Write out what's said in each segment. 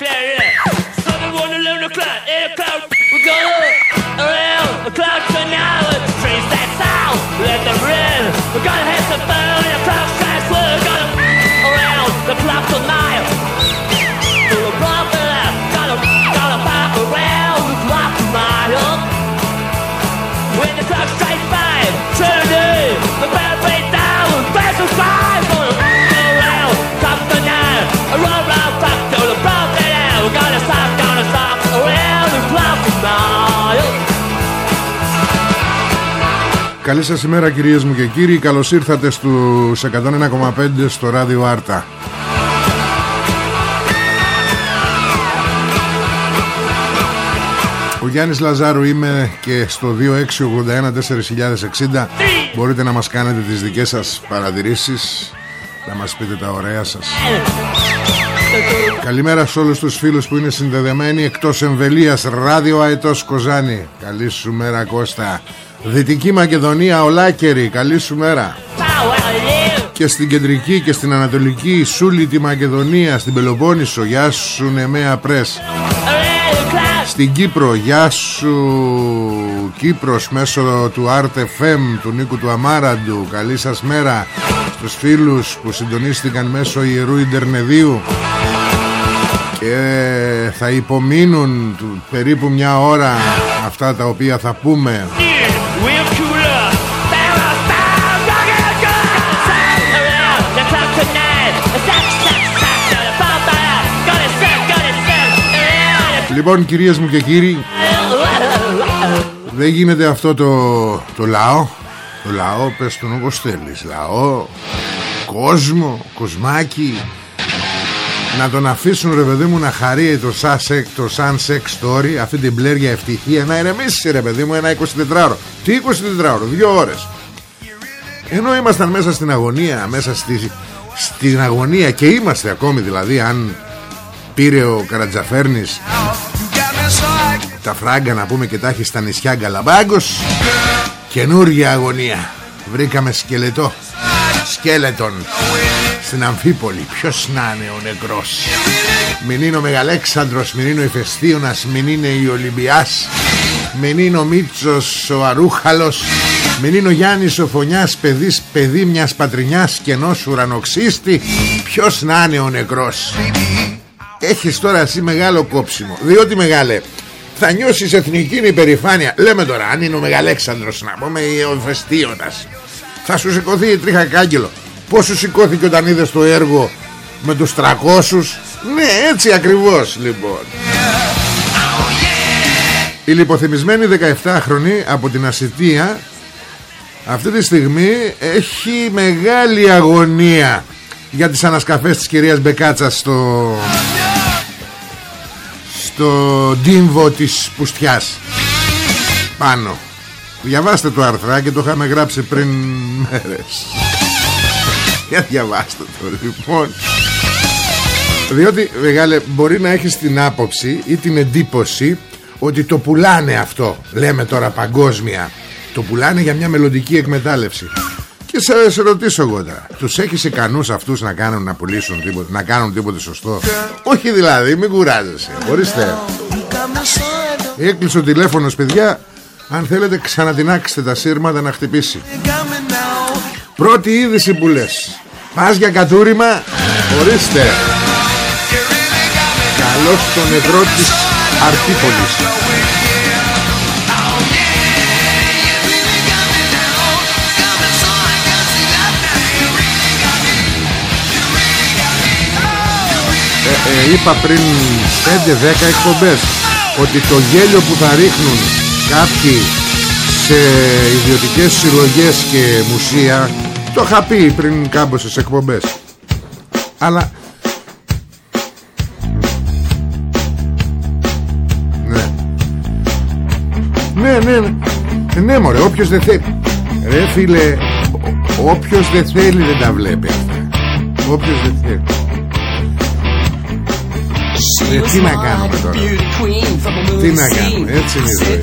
cloud, yeah. Seven, one, eleven In eight o'clock. We're going around the clock tonight. Trace that sound. Καλή σας ημέρα κυρίες μου και κύριοι. Καλώς ήρθατε στους 101,5 στο ράδιο Άρτα. Ο Γιάννης Λαζάρου είμαι και στο 2681-4060 Μπορείτε να μας κάνετε τις δικές σας παρατηρήσεις Να μας πείτε τα ωραία σας. Καλημέρα σε όλους τους φίλους που είναι συνδεδεμένοι Εκτός εμβελίας. Ράδιο Αετός Κοζάνη. Καλή σου μέρα Κώστα Δυτική Μακεδονία Ολάκερη Καλή σου μέρα. Και στην κεντρική και στην ανατολική Σούλη τη Μακεδονία Στην Πελοπόννησο Γεια σου Νεμέα Πρέσ. Στην Κύπρο Γεια σου Κύπρος Μέσω του FM Του Νίκου του Αμάραντου. Καλή σας μέρα Στους φίλους που συντονίστηκαν Μέσω Ιερού Ιντερνεδίου. Και θα υπομείνουν περίπου μια ώρα αυτά τα οποία θα πούμε Λοιπόν κυρίες μου και κύριοι Δεν γίνεται αυτό το, το λαό. Το λαό πες τον όπως θέλεις. Λαό, κόσμο, κοσμάκι. Να τον αφήσουν ρε παιδί μου να χαρεί το, σασεκ, το sunset story Αυτή την πλέρια ευτυχία. Να ηρεμήσει ρε παιδί μου ένα 24ωρο Τι 24ωρο, δύο ώρες. Ενώ ήμασταν μέσα στην αγωνία Μέσα στη, στην αγωνία Και είμαστε ακόμη δηλαδή Αν πήρε ο Καρατζαφέρνης Τα φράγκα να πούμε και τα έχει στα νησιά Γκαλαμπάγκος. Καινούργια αγωνία. Βρήκαμε σκελετό. Σκέλετον. Στην Αμφίπολη. Ποιος να είναι ο νεκρός. Μην είναι ο Μεγαλέξανδρος Μην είναι ο Ηφαιστίωνας Μην είναι η Ολυμπιάς. Μην είναι ο Μίτσος ο Αρούχαλος. Μην είναι ο Γιάννης ο Φωνιάς Παιδής παιδί μιας πατρινιάς Κενός ουρανοξύστη. Ποιος να είναι ο νεκρός. Έχεις τώρα εσύ μεγάλο κόψιμο. Διότι μεγάλε θα νιώσεις εθνική υπερηφάνεια. Λέμε τώρα αν είναι ο Μεγαλέξανδρος Να πούμε ο Ηφαιστίωνας Θα σου σηκωθεί η τρίχα κάγκελο. Πώς σου σηκώθηκε όταν είδες το έργο με τους 300 Ναι έτσι ακριβώς λοιπόν. Η λιποθυμισμένη 17χρονη από την Ασιτία Αυτή τη στιγμή έχει μεγάλη αγωνία Για τις ανασκαφές της κυρίας Μπεκάτσας στο Στο ντύμβο της Πουστιάς. Πάνω. Διαβάστε το αρθράκι το είχαμε γράψει πριν μέρες. Για διαβάστε το λοιπόν. Διότι μεγάλε μπορεί να έχεις την άποψη ή την εντύπωση Ότι το πουλάνε αυτό. Λέμε τώρα παγκόσμια. Το πουλάνε για μια μελλοντική εκμετάλλευση Και σε, σε ρωτήσω εγώ τώρα Τους έχεις ικανούς αυτούς να κάνουν να πουλήσουν τίποτε Να κάνουν τίποτε σωστό; Όχι δηλαδή μην κουράζεσαι Ορίστε. Έκλεισε ο τηλέφωνος παιδιά. Αν θέλετε ξανατινάξτε τα σύρματα να χτυπήσει. Πρώτη είδηση που λες. Πας για κατούριμα Ορίστε. Καλώς τον ευρώ της Αρτίπολης ε, ε, είπα πριν 5-10 εκπομπές ότι το γέλιο που θα ρίχνουν κάποιοι σε ιδιωτικές συλλογές και μουσεία το είχα πει πριν κάμποσες εκπομπές. Αλλά ναι. Ναι ναι ναι, ναι μωρέ όποιος δεν θέλει ρε φίλε όποιος δεν θέλει δεν τα βλέπει αυτά. Όποιος δεν θέλει ε, τι να κάνουμε τώρα; Τι να κάνουμε; Έτσι είναι η ζωή.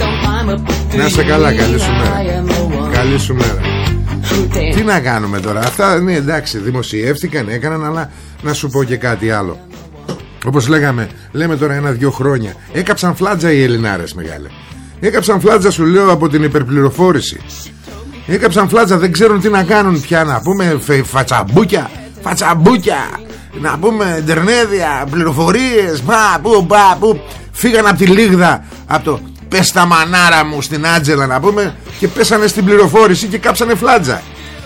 Να είσαι καλά καλή σου μέρα. Καλή σου μέρα. Τι να κάνουμε τώρα; Αυτά ναι εντάξει δημοσιεύτηκαν έκαναν Αλλά να σου πω και κάτι άλλο. Όπως λέγαμε Λέμε τώρα ένα-δυο χρόνια. Έκαψαν φλάτζα οι Ελληνάρες μεγάλε. Έκαψαν φλάτζα σου λέω από την υπερπληροφόρηση. Έκαψαν φλάτζα δεν ξέρουν τι να κάνουν πια Να πούμε φατσαμπούκια Φατσαμπούκια να πούμε εντερνέδια, πληροφορίες, μα, που, πα, που, φύγαν από τη λίγδα, από το πες τα μανάρα μου στην Άτζελα να πούμε και πέσανε στην πληροφόρηση και κάψανε φλάτζα.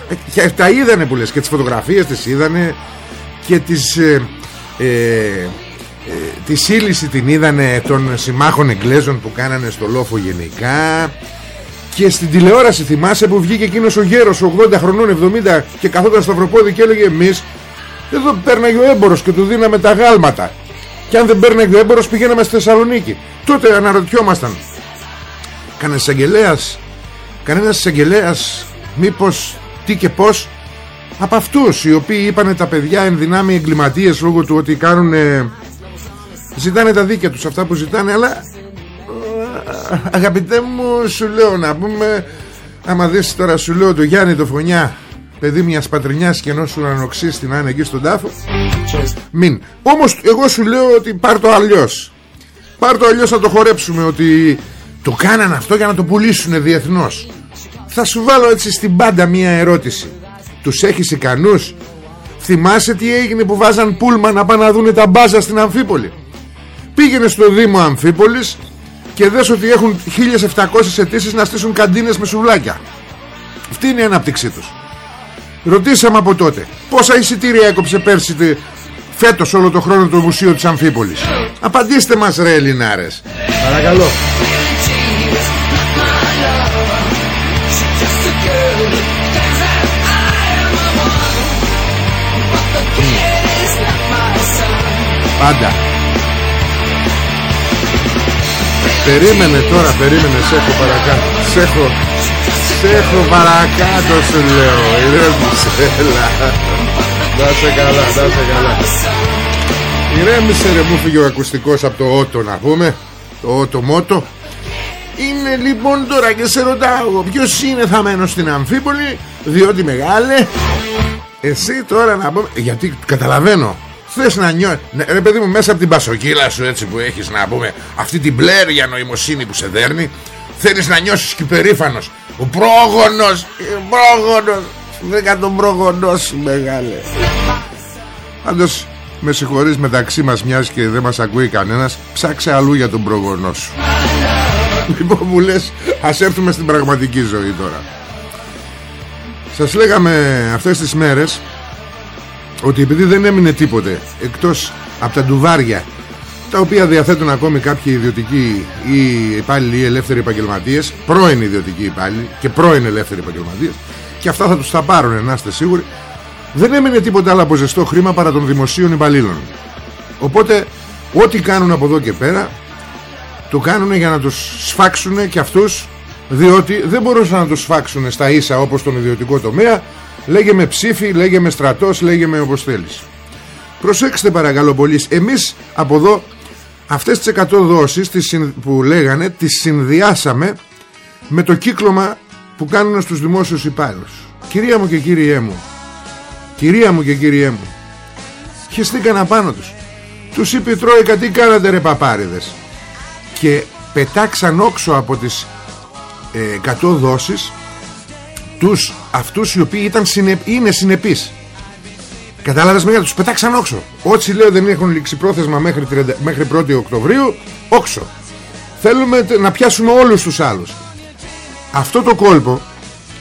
Ε, και τα είδανε που λες και τις φωτογραφίες τις είδανε και τις... Ε, ε, ε, τη σύλληση την είδανε των συμμάχων Εγγλέζων που κάνανε στο λόφο γενικά και στην τηλεόραση θυμάσαι που βγήκε εκείνος ο γέρος 80 χρονών 70 και καθόταν στο Αυροπόδι και έλεγε εμείς εδώ πέρναγε ο έμπορος και του δίναμε τα γάλματα. Και αν δεν πέρναγε ο έμπορος πηγαίναμε στη Θεσσαλονίκη. Τότε αναρωτιόμασταν. Κανένας εισαγγελέας, κανένας εισαγγελέας, μήπως τι και πώς, από αυτούς οι οποίοι είπανε τα παιδιά ενδυνάμει εγκληματίες λόγω του ότι κάνουν, ζητάνε τα δίκαια τους αυτά που ζητάνε, αλλά αγαπητέ μου σου λέω να πούμε, άμα δεις τώρα σου λέω το Γιάννη το Φωνιά παιδί μιας πατρινιάς και ενός ουρανοξύστη να είναι εκεί στον τάφο. Μην. Όμως εγώ σου λέω ότι πάρ το αλλιώς. Πάρ το αλλιώς να το χορέψουμε ότι το κάνανε αυτό για να το πουλήσουν διεθνώς. Θα σου βάλω έτσι στην πάντα μια ερώτηση. Τους έχεις ικανούς; Θυμάσαι τι έγινε που βάζαν πούλμα να πάνε να δούνε τα μπάζα στην Αμφίπολη; Πήγαινε στο Δήμο Αμφίπολης και δες ότι έχουν 1700 αιτήσεις να στήσουν καντίνες με σουβλάκια. Αυτή είναι η ανάπτυξή τους Ρωτήσαμε από τότε. Πόσα εισιτήρια έκοψε πέρσι Φέτος όλο το χρόνο το Μουσείο της Αμφίπολης. Απαντήστε μας ρε Ελληνάρες. Παρακαλώ. Πάντα. Περίμενε τώρα, περίμενε, σε έχω παρακάτω. Σε έχω, σε έχω παρακάτω σου λέω. Ηρέμησε έλα. Να σε καλά Να σε καλά. Ηρέμησε ρε μου φύγει ο ακουστικός από το ότο να πούμε. Το ότο μότο. Είναι λοιπόν τώρα και σε ρωτάω Ποιος είναι θα μένω στην Αμφίπολη Διότι μεγάλε. Εσύ τώρα να πούμε Γιατί καταλαβαίνω. Θες να νιώσει ναι, Ρε παιδί μου μέσα από την πασοκύλα σου έτσι που έχεις να πούμε Αυτή την πλέρια νοημοσύνη που σε δέρνει Θέλεις να νιώσεις και περήφανος Ο πρόγονος Ο πρόγονος. Βρήκα τον πρόγονό σου μεγάλε. Πάντως με συγχωρείς μεταξύ μας μιας και δεν μας ακούει κανένας Ψάξε αλλού για τον πρόγονό σου. Λοιπόν μου λες Ας έρθουμε στην πραγματική ζωή τώρα. Σας λέγαμε αυτές τις μέρες Ότι επειδή δεν έμεινε τίποτε Εκτός από τα ντουβάρια τα οποία διαθέτουν ακόμη κάποιοι ιδιωτικοί ή υπάλληλοι ή ελεύθεροι επαγγελματίες πρώην ιδιωτικοί υπάλληλοι και πρώην ελεύθεροι επαγγελματίες και αυτά θα τους τα πάρουν να είστε σίγουροι. Δεν έμεινε τίποτα άλλο από ζεστό χρήμα παρά των δημοσίων υπαλλήλων. Οπότε ό,τι κάνουν από εδώ και πέρα το κάνουν για να τους σφάξουν και αυτούς διότι δεν μπορούσαν να τους σφάξουν στα ίσα όπως τον ιδιωτικό τομέα. Λέγε με ψήφι, λέγε με στρατός, λέγε με όπως θέλεις. Προσέξτε παρακαλώ πολύ εμείς από εδώ Αυτές τις 100 δόσεις που λέγανε τις συνδυάσαμε με το κύκλωμα που κάνουν στους δημόσιους υπάλληλους. Κυρία μου και κύριέ μου, κυρία μου και κύριέ μου, χεστήκαν απάνω τους. Τους είπε η Τρόικα τι κάνατε ρε παπάριδες; Και πετάξαν όξω από τις ε, 100 δόσεις τους αυτούς οι οποίοι ήταν, είναι συνεπείς. Κατάλαβες με τους πετάξαν όξο. Όσοι λέω δεν έχουν λήξει πρόθεσμα μέχρι, 30, μέχρι 1η Οκτωβρίου Όξο. Θέλουμε να πιάσουμε όλους τους άλλους. Αυτό το κόλπο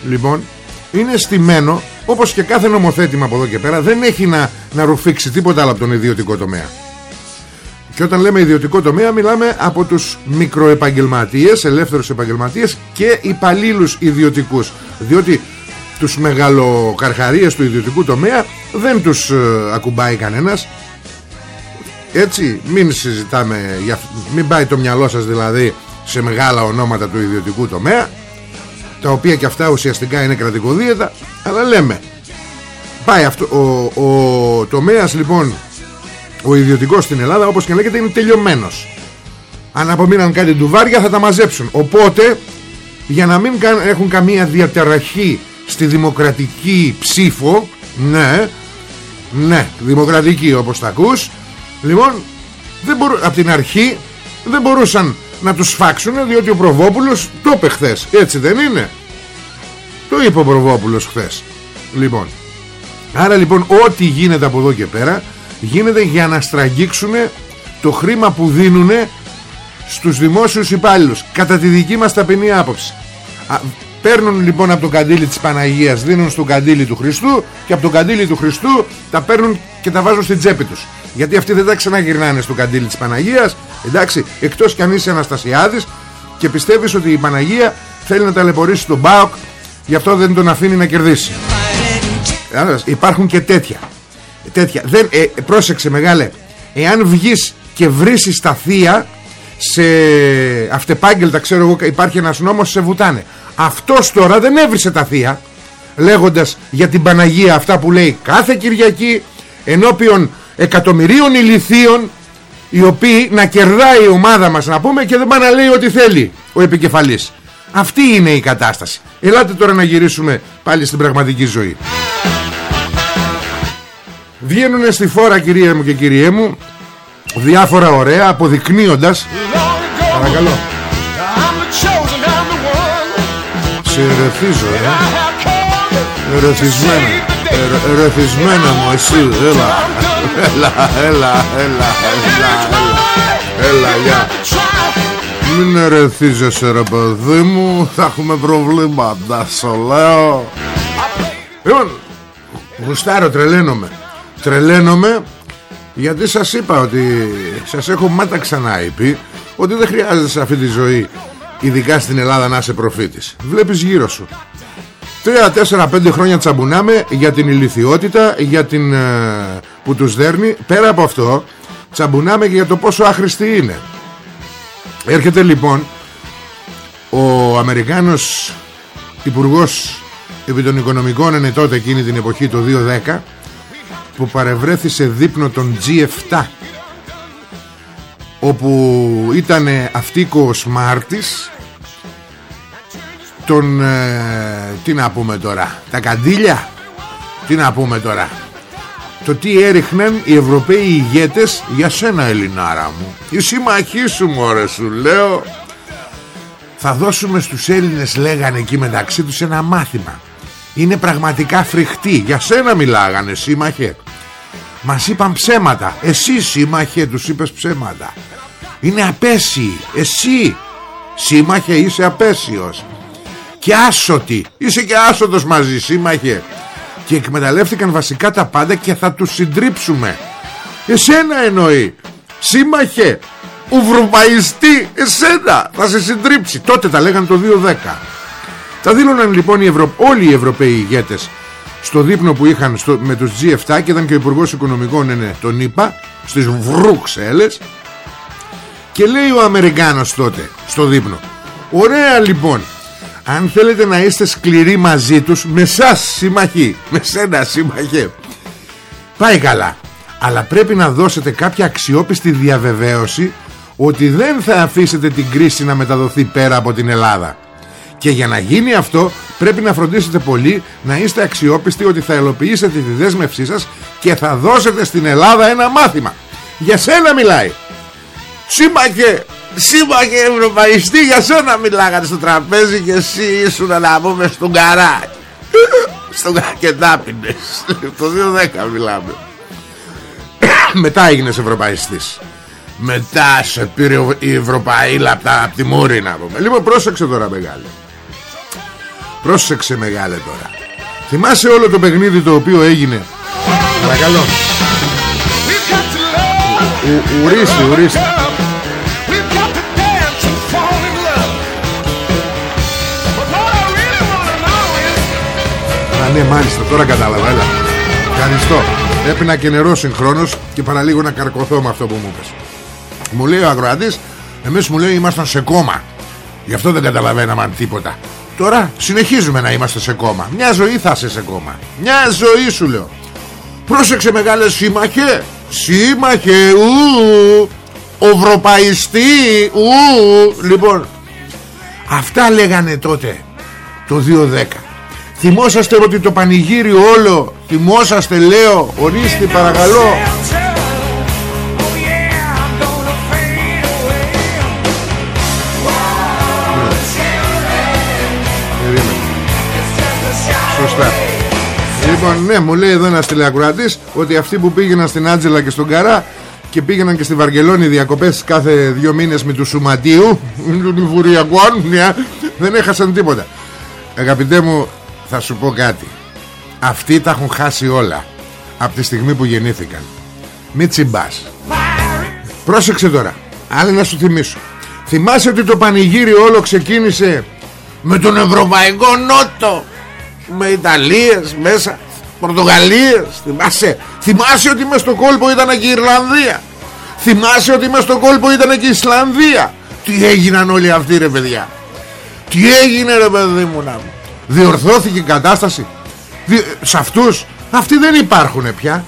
Λοιπόν είναι στημένο όπως και κάθε νομοθέτημα από εδώ και πέρα δεν έχει να, να ρουφήξει τίποτα άλλο από τον ιδιωτικό τομέα. Και όταν λέμε ιδιωτικό τομέα μιλάμε από τους μικροεπαγγελματίες, ελεύθερους επαγγελματίες και υπαλλήλους ιδιωτικούς. Διότι τους μεγαλοκαρχαρίες του ιδιωτικού τομέα δεν τους ε, ακουμπάει κανένας. Έτσι μην συζητάμε μην πάει το μυαλό σας δηλαδή σε μεγάλα ονόματα του ιδιωτικού τομέα τα οποία και αυτά ουσιαστικά είναι κρατικοδίαιτα αλλά λέμε. Πάει αυτό ο, ο τομέας λοιπόν ο ιδιωτικός στην Ελλάδα όπως και λέγεται είναι τελειωμένος. Αν απομείναν κάτι ντουβάρια θα τα μαζέψουν. Οπότε για να μην έχουν καμία διαταραχή στη δημοκρατική ψήφο ναι ναι δημοκρατική όπως τα ακούς. Λοιπόν δεν μπορού, από την αρχή δεν μπορούσαν να τους φάξουν διότι ο Προβόπουλος το είπε χθες έτσι δεν είναι; Το είπε ο Προβόπουλος χθες. Λοιπόν άρα λοιπόν ό,τι γίνεται από εδώ και πέρα γίνεται για να στραγγίξουν το χρήμα που δίνουν στους δημόσιους υπάλληλους κατά τη δική μας ταπεινή άποψη παίρνουν λοιπόν από το καντήλι της Παναγίας δίνουν στο καντήλι του Χριστού και από το καντήλι του Χριστού τα παίρνουν και τα βάζουν στην τσέπη τους. Γιατί αυτοί δεν τα ξαναγυρνάνε στο καντήλι της Παναγίας εντάξει εκτός κι αν είσαι Αναστασιάδης και πιστεύεις ότι η Παναγία θέλει να ταλαιπωρήσει τον ΠΑΟΚ γι' αυτό δεν τον αφήνει να κερδίσει. Υπάρχουν και τέτοια. Τέτοια. Δεν, ε, πρόσεξε μεγάλε εάν βγεις και βρίσεις τα θεία σε αυτεπάγγελτα ξέρω εγώ υπάρχει ένας νόμος σε βουτάνε αυτός τώρα δεν έβρισε τα θεία λέγοντας για την Παναγία αυτά που λέει κάθε Κυριακή ενώπιον εκατομμυρίων ηλιθίων οι οποίοι να κερδάει η ομάδα μας να πούμε και δεν πάνε να λέει ό,τι θέλει ο επικεφαλής. Αυτή είναι η κατάσταση. Ελάτε τώρα να γυρίσουμε πάλι στην πραγματική ζωή. Βγαίνουν στη φόρα κυρία μου και κυριέ μου διάφορα ωραία αποδεικνύοντας. Παρακαλώ σε ερεθίζω ε. Ερεθισμένα. Ερεθισμένα μου εσύ έλα. Έλα έλα έλα έλα έλα έλα μην ερεθίζεσαι ρε παιδί μου θα έχουμε προβλήματα σου λέω. Λοιπόν γουστάρω τρελαίνομαι. Τρελαίνομαι γιατί σας είπα ότι σας έχω μάτα ξανά πει ότι δεν χρειάζεται σε αυτή τη ζωή ειδικά στην Ελλάδα να είσαι προφήτης. Βλέπεις γύρω σου. 3, 4, 5 χρόνια τσαμπουνάμε για την ηλικιότητα για την, ε, που τους δέρνει. Πέρα από αυτό τσαμπουνάμε και για το πόσο άχρηστη είναι. Έρχεται λοιπόν ο Αμερικάνος Υπουργός επί των οικονομικών είναι τότε εκείνη την εποχή το 2010 που παρευρέθη σε δείπνο των G7 όπου ήταν αυτίκο Σμάρτης τον ε, τι να πούμε τώρα τα καντήλια τι να πούμε τώρα το τι έριχναν οι Ευρωπαίοι ηγέτες για σένα Ελληνάρα μου. Η συμμαχή σου μωρέ σου λέω. Θα δώσουμε στους Έλληνες λέγανε εκεί μεταξύ τους ένα μάθημα. Είναι πραγματικά φρικτή. Για σένα μιλάγανε σύμμαχε μας είπαν ψέματα. Εσύ σύμμαχε τους είπες ψέματα. Είναι απέσιοι. Εσύ σύμμαχε είσαι απέσιος. Και άσωτοι. Είσαι και άσωτος μαζί σύμμαχε. Και εκμεταλλεύτηκαν βασικά τα πάντα Και θα τους συντρίψουμε. Εσένα εννοεί. Σύμμαχε Ουβροπαϊστή Εσένα θα σε συντρίψει. Τότε τα λέγανε το 2010 Τα δήλωναν λοιπόν οι Ευρω... όλοι οι Ευρωπαίοι ηγέτες στο δείπνο που είχαν στο, με τους G7 και ήταν και ο υπουργός Οικονομικών είναι τον είπα στις Βρούξελες και λέει ο Αμερικάνος τότε στο δείπνο ωραία λοιπόν αν θέλετε να είστε σκληροί μαζί τους με σας συμμαχοί με σένα συμμαχέ πάει καλά. Αλλά πρέπει να δώσετε κάποια αξιόπιστη διαβεβαίωση ότι δεν θα αφήσετε την κρίση να μεταδοθεί πέρα από την Ελλάδα και για να γίνει αυτό πρέπει να φροντίσετε πολύ να είστε αξιόπιστοι ότι θα ελοποιήσετε τη δέσμευσή σας και θα δώσετε στην Ελλάδα ένα μάθημα. Για σένα μιλάει. Σύμπακε, σύμπακε ευρωπαϊστή για σένα μιλάγατε στο τραπέζι και εσύ ήσουν να πούμε στον καρά. στο και τάπινες το 2010 μιλάμε μετά έγινες ευρωπαϊστής μετά σε πήρε η Ευρωπαίλα από, τα, τη Μούρη να πούμε Λοιπόν πρόσεξε τώρα μεγάλε Πρόσεξε μεγάλε τώρα. Θυμάσαι όλο το παιχνίδι το οποίο έγινε; Παρακαλώ. Ουρίστε ουρίστε. Α ναι μάλιστα τώρα κατάλαβα έλα. Ευχαριστώ. Έπεινα και νερό συγχρόνως Και παραλίγο να καρκωθώ με αυτό που μου πες. Μου λέει ο αγροατής Εμείς μου λέει ήμασταν σε κόμμα. Γι' αυτό δεν καταλαβαίναμε τίποτα Τώρα συνεχίζουμε να είμαστε σε κόμμα. Μια ζωή θα είσαι σε κόμμα. Μια ζωή σου λέω. Πρόσεξε μεγάλε σύμμαχε. Σύμμαχε ου, Οβροπαϊστή ου. Λοιπόν Αυτά λέγανε τότε Το 2010 Θυμόσαστε ότι το πανηγύρι όλο Θυμόσαστε λέω Ορίστε παρακαλώ Λοιπόν ναι μου λέει εδώ ένας τηλεακουρατής Ότι αυτοί που πήγαιναν στην Άτζελα και στον Καρά Και πήγαιναν και στη Βαρκελόνη διακοπές Κάθε δύο μήνες με του Σουματίου Του Βουριακών Δεν έχασαν τίποτα. Αγαπητέ μου θα σου πω κάτι. Αυτοί τα έχουν χάσει όλα Από τη στιγμή που γεννήθηκαν. Μη τσιμπάς. Πρόσεξε τώρα. Άλλη να σου θυμίσω. Θυμάσαι ότι το πανηγύρι όλο ξεκίνησε Με τον Ευρωπαϊκό Νότο Με Ιταλίες μέσα Πορτογαλίες Θυμάσαι Θυμάσαι ότι μες στο κόλπο ήταν και η Ιρλανδία. Θυμάσαι ότι μες στο κόλπο ήταν και η Ισλανδία. Τι έγιναν όλοι αυτοί ρε παιδιά. Τι έγινε ρε παιδί μου να μου. Διορθώθηκε η κατάσταση. Σε αυτούς Αυτοί δεν υπάρχουν πια.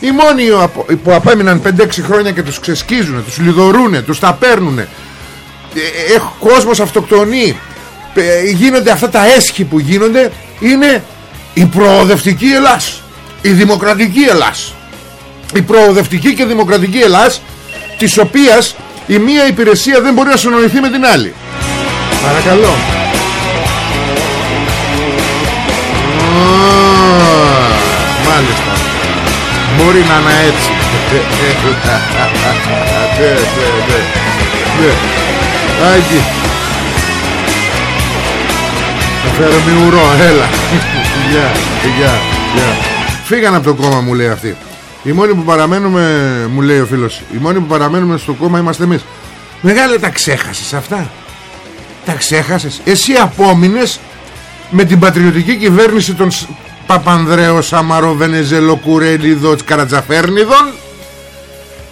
Οι μόνοι που απέμειναν 5-6 χρόνια Και τους ξεσκίζουν, τους λιδωρούνε Τους τα παίρνουν Έχει κόσμος αυτοκτονεί. Γίνονται αυτά τα έσχη που γίνονται Είναι η προοδευτική Ελλάς. Η δημοκρατική Ελλάς. Η προοδευτική και δημοκρατική Ελλάς Της οποίας η μία υπηρεσία δεν μπορεί να συνοηθεί με την άλλη. Παρακαλώ. Μάλιστα. Μπορεί να είναι έτσι. Ναι, ναι, ναι. Ναι. Άκη Θα φέρω μη ουρό, έλα. Γεια, γεια, γεια. Φύγαν από το κόμμα μου λέει αυτή. Οι μόνοι που παραμένουμε Μου λέει ο φίλος Οι μόνοι που παραμένουμε στο κόμμα είμαστε εμείς. Μεγάλε τα ξέχασες αυτά; Τα ξέχασες; Εσύ απόμεινες με την πατριωτική κυβέρνηση των Παπανδρέο Σαμαρό Βενεζέλο Κουρέλιδο Καρατζαφέρνιδων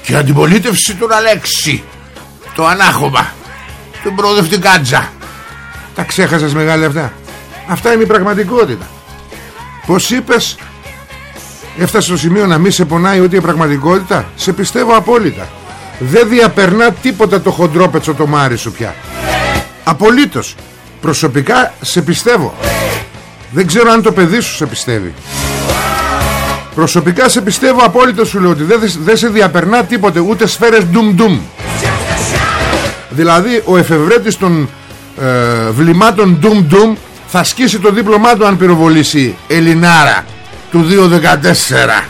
και αντιπολίτευση του Αλέξη το ανάχωμα του προοδευτικάτζα τα ξέχασες μεγάλη αυτά; Αυτά είναι η πραγματικότητα. Πως είπες έφτασες στο σημείο να μην σε πονάει ούτε η πραγματικότητα; Σε πιστεύω απόλυτα. Δεν διαπερνά τίποτα το χοντρόπετσο το μάρι σου πια. Απολύτως. Προσωπικά σε πιστεύω. Δεν ξέρω αν το παιδί σου σε πιστεύει. Προσωπικά σε πιστεύω απόλυτα σου λέω ότι δεν, δεν σε διαπερνά τίποτε ούτε σφαίρες ντουμ ντουμ. Δηλαδή ο εφευρέτης των ε, βλημάτων ντουμ ντουμ θα σκίσει το δίπλωμά του αν πυροβολήσει Ελληνάρα του 2014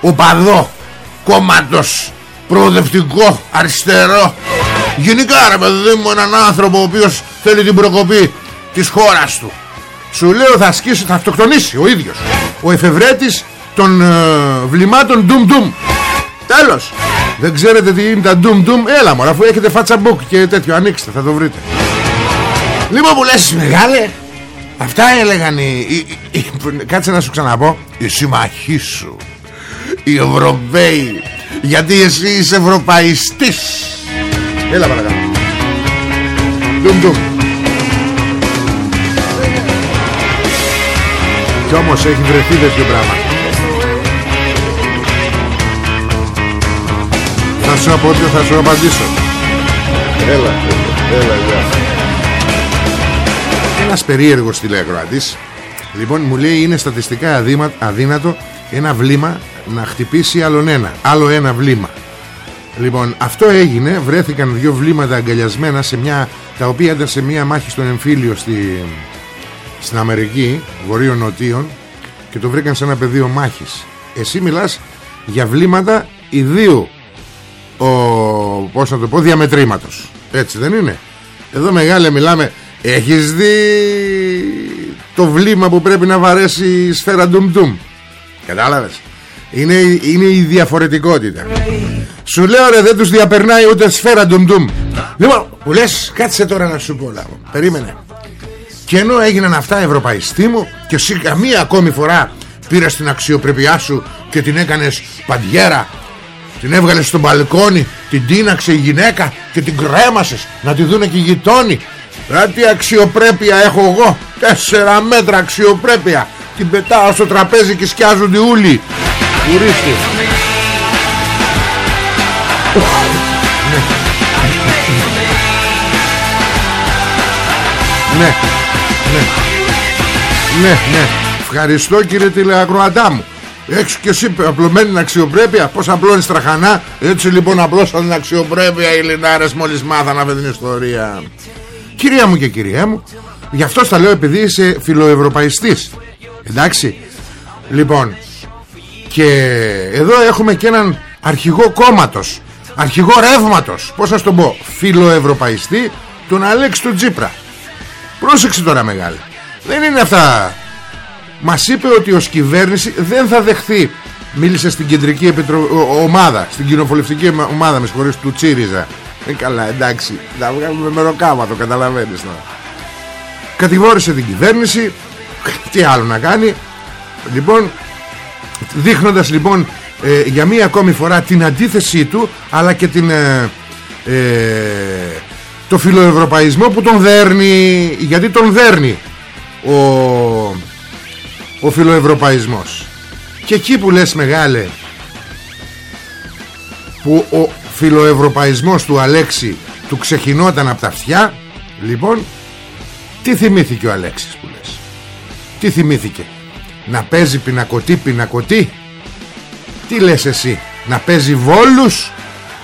οπαδό κόμματος προοδευτικό αριστερό. Γενικά ρε παιδί μου έναν άνθρωπο ο οποίος θέλει την προκοπή της χώρας του. Σου λέω θα ασκήσει, θα αυτοκτονήσει ο ίδιος. Ο εφευρέτης των ε, βλημάτων ντουμ ντουμ. Τέλος. Δεν ξέρετε τι είναι τα ντουμ ντουμ. Έλα μωρά αφού έχετε φάτσα μπουκ και τέτοιο Ανοίξτε θα το βρείτε. Λοιπόν που λες μεγάλε Αυτά έλεγαν οι, οι, οι, Κάτσε να σου ξαναπώ. Οι συμμαχοί σου Οι Ευρωπαίοι Γιατί εσύ είσαι Ευρωπαϊστής. Έλα παρακαλώ. Ντουμ ντουμ Κι όμως έχει βρεθεί τέτοιο πράγμα. Θα σου πω ότι θα σου απαντήσω. Έλα, έλα, γεια Ένας περίεργος τηλεακροατής Λοιπόν μου λέει είναι στατιστικά αδύνατο Ένα βλήμα να χτυπήσει άλλον ένα Άλλο ένα βλήμα Λοιπόν αυτό έγινε Βρέθηκαν δύο βλήματα αγκαλιασμένα σε μια, Τα οποία ήταν σε μια μάχη στον εμφύλιο στη, στην Αμερική Βορείων Νοτίων και το βρήκαν σε ένα πεδίο μάχης. Εσύ μιλάς για βλήματα ιδίου ο, πώς να το πω διαμετρήματος. Έτσι δεν είναι; Εδώ μεγάλε μιλάμε έχεις δει το βλήμα που πρέπει να βαρέσει η σφαίρα ντουμ ντουμ; Κατάλαβες; Είναι, είναι η διαφορετικότητα. Σου λέω ρε δεν τους διαπερνάει ούτε σφαίρα ντουμ ντουμ. Λοιπόν που λες κάτσε τώρα να σου πω λάβω Περίμενε. Και ενώ έγιναν αυτά ευρωπαϊστή μου Και εσύ καμία ακόμη φορά Πήρες την αξιοπρέπειά σου Και την έκανες παντιέρα Την έβγαλες στο μπαλκόνι Την τίναξε η γυναίκα Και την κρέμασες Να τη δούνε και οι γειτόνι τι αξιοπρέπεια έχω εγώ Τέσσερα μέτρα αξιοπρέπεια. Την πετάω στο τραπέζι και σκιάζονται όλοι Ορίστε ναι. ναι. Ναι. Ναι Ναι Ευχαριστώ κύριε τηλεακροατά μου. Έχεις και εσύ απλωμένη αξιοπρέπεια; Πως απλώνεις τραχανά Έτσι λοιπόν απλώσαν την αξιοπρέπεια Οι Λινάρες μόλις μάθαν αυτή την ιστορία Κυρία μου και κυρία μου Γι' αυτό στα λέω επειδή είσαι φιλοευρωπαϊστής. Εντάξει. Λοιπόν Και εδώ έχουμε και έναν αρχηγό κόμματος Αρχηγό ρεύματος. Πώς θα το πω Φιλοευρωπαϊστή Τον Αλέξη του Τζίπρα. Πρόσεξε τώρα μεγάλη. Δεν είναι αυτά. Μας είπε ότι ως κυβέρνηση δεν θα δεχθεί. Μίλησε στην κεντρική επιτρο... ομάδα Στην κοινοβουλευτική ομάδα με συγχωρείς του Τσίριζα ε, καλά εντάξει. Να βγάλουμε μεροκάματο καταλαβαίνεις τώρα. Κατηγόρησε την κυβέρνηση. Τι άλλο να κάνει. Λοιπόν Δείχνοντας λοιπόν ε, Για μία ακόμη φορά την αντίθεσή του Αλλά και την ε, ε, Το φιλοευρωπαϊσμό που τον δέρνει. Γιατί τον δέρνει Ο Ο φιλοευρωπαϊσμός. Και εκεί που λες μεγάλε Που ο φιλοευρωπαϊσμός του Αλέξη του ξεχυνόταν από τα αυτιά λοιπόν τι θυμήθηκε ο Αλέξης που λες; Τι θυμήθηκε; Να παίζει πινακωτή πινακωτή; Τι λες εσύ να παίζει βόλους;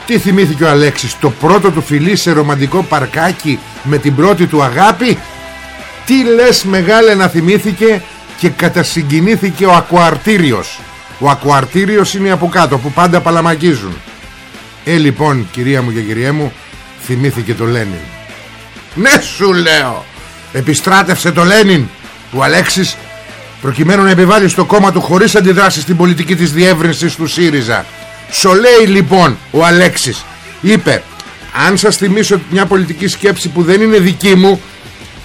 Τι θυμήθηκε ο Αλέξης το πρώτο του φιλί σε ρομαντικό παρκάκι με την πρώτη του αγάπη; Τι λες μεγάλε να θυμήθηκε και κατασυγκινήθηκε ο Ακουαρτήριος; Ο Ακουαρτήριος είναι από κάτω που πάντα παλαμακίζουν ε λοιπόν κυρία μου και κυρία μου Θυμήθηκε το Λένιν. Ναι σου λέω. Επιστράτευσε το Λένιν Ο Αλέξης Προκειμένου να επιβάλλει στο κόμμα του χωρίς αντιδράσεις Στην πολιτική της διεύρυνσης του ΣΥΡΙΖΑ. Σολέει λοιπόν ο Αλέξης. Είπε Αν σας θυμίσω μια πολιτική σκέψη που δεν είναι δική μου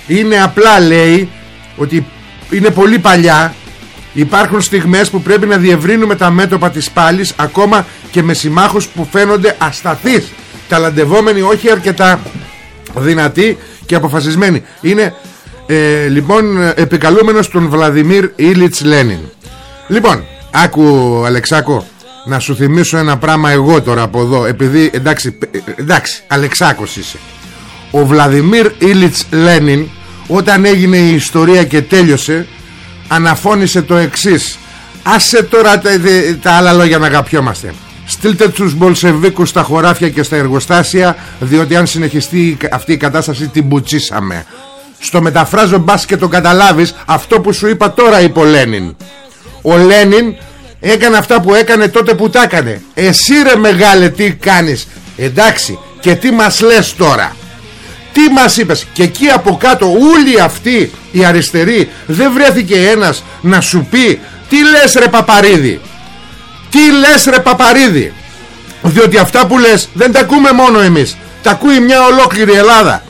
Είναι απλά λέει Ότι είναι πολύ παλιά Υπάρχουν στιγμές που πρέπει να διευρύνουμε τα μέτωπα της πάλης ακόμα και με συμμάχους που φαίνονται ασταθείς. Ταλαντευόμενοι όχι αρκετά δυνατοί και αποφασισμένοι. Είναι ε, λοιπόν επικαλούμενος τον Βλαδιμίρ Ήλιτς Λένιν. Λοιπόν άκου Αλεξάκο να σου θυμίσω ένα πράγμα εγώ τώρα από εδώ επειδή εντάξει, εντάξει Αλεξάκος είσαι. Ο Βλαδιμίρ Ήλιτς Λένιν όταν έγινε η ιστορία και τέλειωσε αναφώνησε το εξής. Άσε τώρα τα, τα άλλα λόγια να αγαπιόμαστε. Στείλτε τους Μπολσεβίκους στα χωράφια και στα εργοστάσια Διότι αν συνεχιστεί αυτή η κατάσταση την μπουτσίσαμε Στο μεταφράζω μπας και το καταλάβεις Αυτό που σου είπα τώρα είπε ο Λένιν. Ο Λένιν έκανε αυτά που έκανε τότε που τα έκανε. Εσύ ρε μεγάλε τι κάνεις; Εντάξει και τι μας λες τώρα; Τι μας είπες; Και εκεί από κάτω όλοι αυτοί οι αριστεροί Δεν βρέθηκε ένας να σου πει Τι λες ρε παπαρίδι τι λες ρε παπαρίδι Διότι αυτά που λες δεν τα ακούμε μόνο εμείς. Τα ακούει μια ολόκληρη Ελλάδα.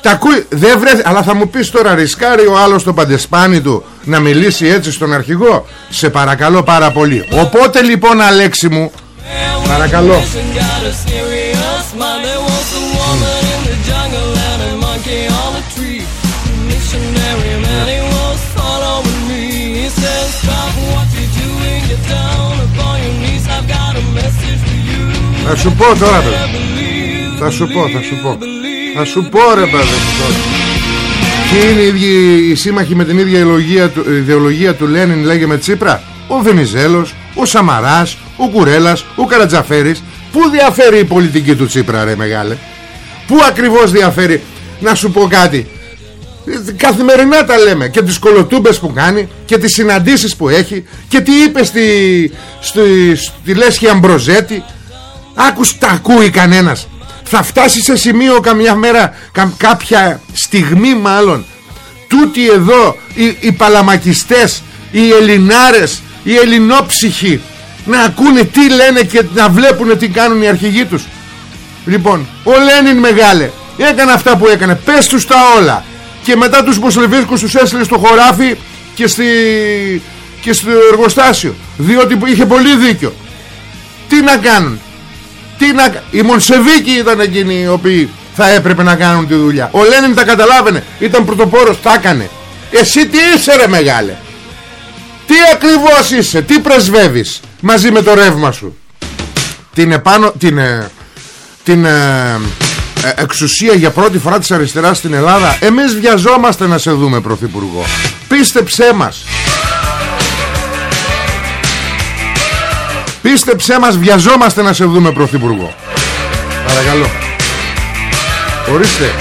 Τα ακούει δεν βρε... Αλλά θα μου πεις τώρα ρισκάρει ο άλλος το παντεσπάνι του Να μιλήσει έτσι στον αρχηγό; Σε παρακαλώ πάρα πολύ. Οπότε λοιπόν Αλέξη μου Παρακαλώ Θα σου πω τώρα παιδί Θα σου πω, θα σου πω. Θα σου πω ρε παιδί Ποιοι είναι οι, ίδιοι, οι σύμμαχοι με την ίδια ιδεολογία του, ιδεολογία του Λένιν λέγε με Τσίπρα; Ο Βενιζέλος, ο Σαμαράς, ο Κουρέλας, ο Καρατζαφέρης. Πού διαφέρει η πολιτική του Τσίπρα ρε μεγάλε; Πού ακριβώς διαφέρει; Να σου πω κάτι. Καθημερινά τα λέμε Και τις κολοτούμπες που κάνει Και τις συναντήσεις που έχει Και τι είπε στη, στη, στη Λέσχη Αμπροζέτη Άκους τα ακούει κανένας. Θα φτάσει σε σημείο καμιά μέρα Κάποια στιγμή μάλλον. Τούτοι εδώ οι, οι παλαμακιστές Οι ελληνάρες Οι ελληνόψυχοι Να ακούνε τι λένε Και να βλέπουν τι κάνουν οι αρχηγοί τους. Λοιπόν ο Λένιν μεγάλε Έκανε αυτά που έκανε. Πες τους τα όλα. Και μετά τους Μποσλεβίσκους τους έστειλε στο χωράφι Και, στη... και στο εργοστάσιο. Διότι είχε πολύ δίκιο. Τι να κάνουν; Τι να... Οι Μονσεβίκοι ήταν εκείνοι οι οποίοι θα έπρεπε να κάνουν τη δουλειά. Ο Λένιν τα καταλάβαινε Ήταν πρωτοπόρος, τα έκανε. Εσύ τι είσαι ρε μεγάλε; Τι ακριβώς είσαι Τι πρεσβεύεις μαζί με το ρεύμα σου; Την επάνω Την, ε, την ε, ε, εξουσία για πρώτη φορά της αριστεράς στην Ελλάδα Εμείς βιαζόμαστε να σε δούμε πρωθυπουργό. Πίστεψέ μας Πίστεψέ μας βιαζόμαστε να σε δούμε πρωθυπουργό. Παρακαλώ. Ορίστε.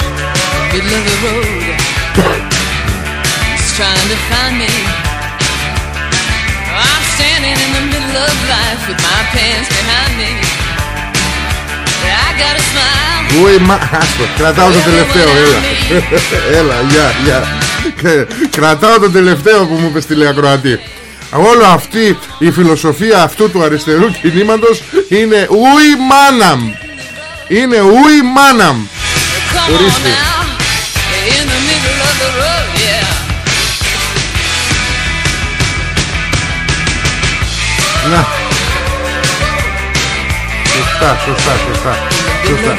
Ουι μα... Άστο, κρατάω το τελευταίο, έλα. Έλα, γεια, γεια. Κρατάω το τελευταίο που μου είπες τηλεακροατή Όλο αυτή η φιλοσοφία αυτού του αριστερού κινήματος είναι ουι μάναμ. Είναι ουι μάναμ. Ορίστε. Να. Σωστά, σωστά, σωστά. Σωστά.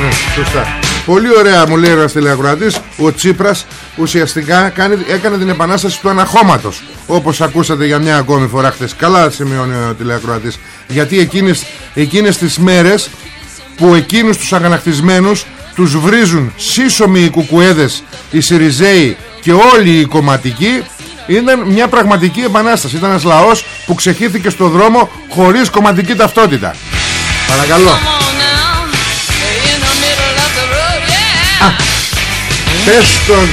Ναι, Σωστά. Πολύ ωραία μου λέει ένας τηλεακροατής Ο Τσίπρας ουσιαστικά κάνει, έκανε την επανάσταση του αναχώματος Όπως ακούσατε για μια ακόμη φορά χθες. Καλά σημειώνει ο τηλεακροατής Γιατί εκείνες, εκείνες τις μέρες Που εκείνους τους αγανακτισμένους Τους βρίζουν σύσσωμοι οι κουκουέδες Οι Σιριζέοι και όλοι οι κομματικοί ήταν μια πραγματική επανάσταση. Ήταν ένας λαός που ξεχύθηκε στο δρόμο Χωρίς κομματική ταυτότητα. Παρακαλώ. Πες τον.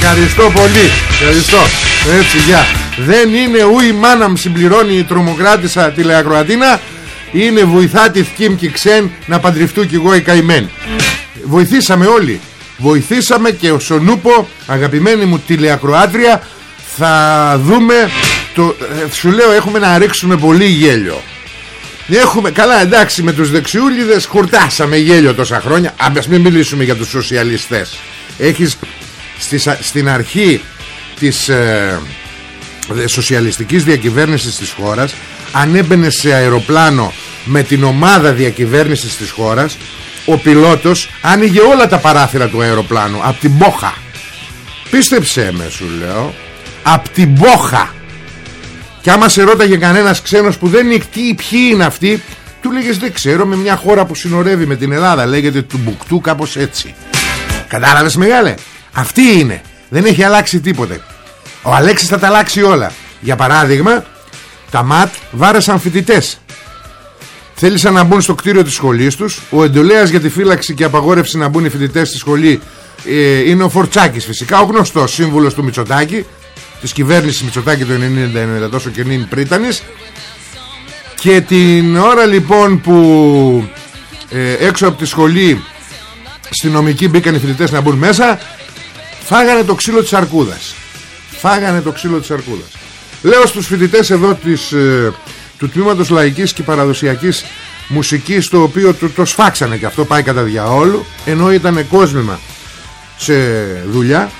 Ευχαριστώ πολύ. Ευχαριστώ Έτσι γεια. Δεν είναι ουι μάνα συμπληρώνει η τρομοκράτησα τηλεακροατίνα Είναι βοηθά τη θκίμ και ξέν Να παντρευτού κι εγώ η καημένη. Βοηθήσαμε όλοι. Βοηθήσαμε και ο Σονούπο Αγαπημένη μου τηλεακροάτρια Θα δούμε το, ε, Σου λέω έχουμε να ρίξουμε πολύ γέλιο. Έχουμε, καλά εντάξει με τους δεξιούλιδες χουρτάσαμε γέλιο τόσα χρόνια. Ας μην μιλήσουμε για τους σοσιαλιστές. Έχεις στη, στην αρχή της ε, σοσιαλιστικής διακυβέρνησης της χώρας Αν σε αεροπλάνο με την ομάδα διακυβέρνησης της χώρας Ο πιλότος άνοιγε όλα τα παράθυρα του αεροπλάνου Από την μπόχα. Πίστεψέ με σου λέω Από την μπόχα. Και άμα σε ρώταγε κανένας ξένος που δεν είναι τι, ποιοι είναι αυτοί Του λέγες δεν ξέρω με μια χώρα που συνορεύει με την Ελλάδα Λέγεται του Μπουκτού κάπως έτσι. Κατάλαβες μεγάλε; Αυτή είναι Δεν έχει αλλάξει τίποτε. Ο Αλέξης θα τα αλλάξει όλα. Για παράδειγμα Τα ΜΑΤ βάρεσαν φοιτητές. Θέλησαν να μπουν στο κτίριο της σχολής τους. Ο εντολέας για τη φύλαξη και απαγόρευση να μπουν οι φοιτητές στη σχολή ε, Είναι ο Φορτσάκης φυσικά Ο γνωστός σύμβουλος του Μητσοτάκη της κυβέρνησης Μητσοτάκη το 90 τόσο και νυν πρίτανης. Και την ώρα λοιπόν που ε, έξω από τη σχολή στη νομική μπήκαν οι φοιτητές να μπουν μέσα φάγανε το ξύλο της αρκούδας. Φάγανε το ξύλο της αρκούδας. Λέω στους φοιτητές εδώ της, ε, του τμήματος λαϊκής και παραδοσιακής μουσικής το οποίο το, το σφάξανε και αυτό πάει κατά διαόλου ενώ ήταν κόσμημα σε δουλειά.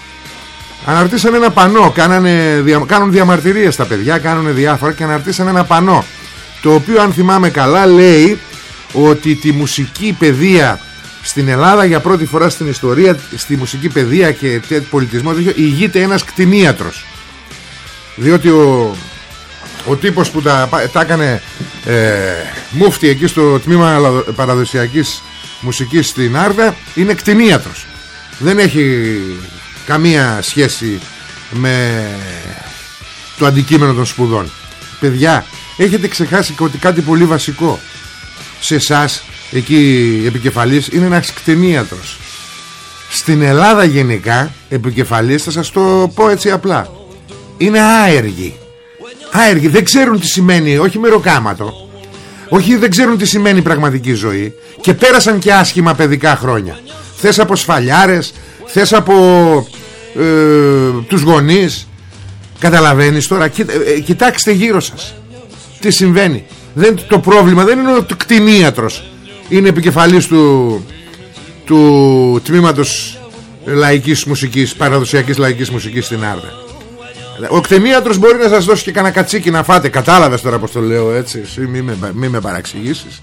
Αναρτήσαν ένα πανό κάνανε, Κάνουν διαμαρτυρίες τα παιδιά Κάνουν διάφορα και αναρτήσαν ένα πανό Το οποίο αν θυμάμαι καλά λέει Ότι τη μουσική παιδεία Στην Ελλάδα για πρώτη φορά στην ιστορία Στη μουσική παιδεία και πολιτισμός. Ηγείται ένας κτηνίατρος. Διότι ο, ο τύπος που τα, τα έκανε ε, Μούφτη εκεί στο τμήμα παραδοσιακής μουσικής στην Άρδα Είναι κτηνίατρος. Δεν έχει καμία σχέση με το αντικείμενο των σπουδών. Παιδιά έχετε ξεχάσει ότι κάτι πολύ βασικό σε εσάς εκεί επικεφαλής είναι ένας κτηνίατρος. Στην Ελλάδα γενικά επικεφαλής θα σας το πω έτσι απλά είναι άεργοι. Άεργοι δεν ξέρουν τι σημαίνει όχι μεροκάματο όχι δεν ξέρουν τι σημαίνει πραγματική ζωή και πέρασαν και άσχημα παιδικά χρόνια. Θες από σφαλιάρες θες από ε, τους γονείς. Καταλαβαίνεις τώρα ε, ε, κοιτάξτε γύρω σας. Τι συμβαίνει. Δεν, το πρόβλημα δεν είναι ο κτηνίατρος είναι επικεφαλής του, του τμήματος λαϊκής μουσικής παραδοσιακής λαϊκής μουσικής στην Άρδα ο κτηνίατρος μπορεί να σας δώσει και κανένα κατσίκι να φάτε. Κατάλαβες τώρα πως το λέω έτσι. Μη με, μη με παραξηγήσεις.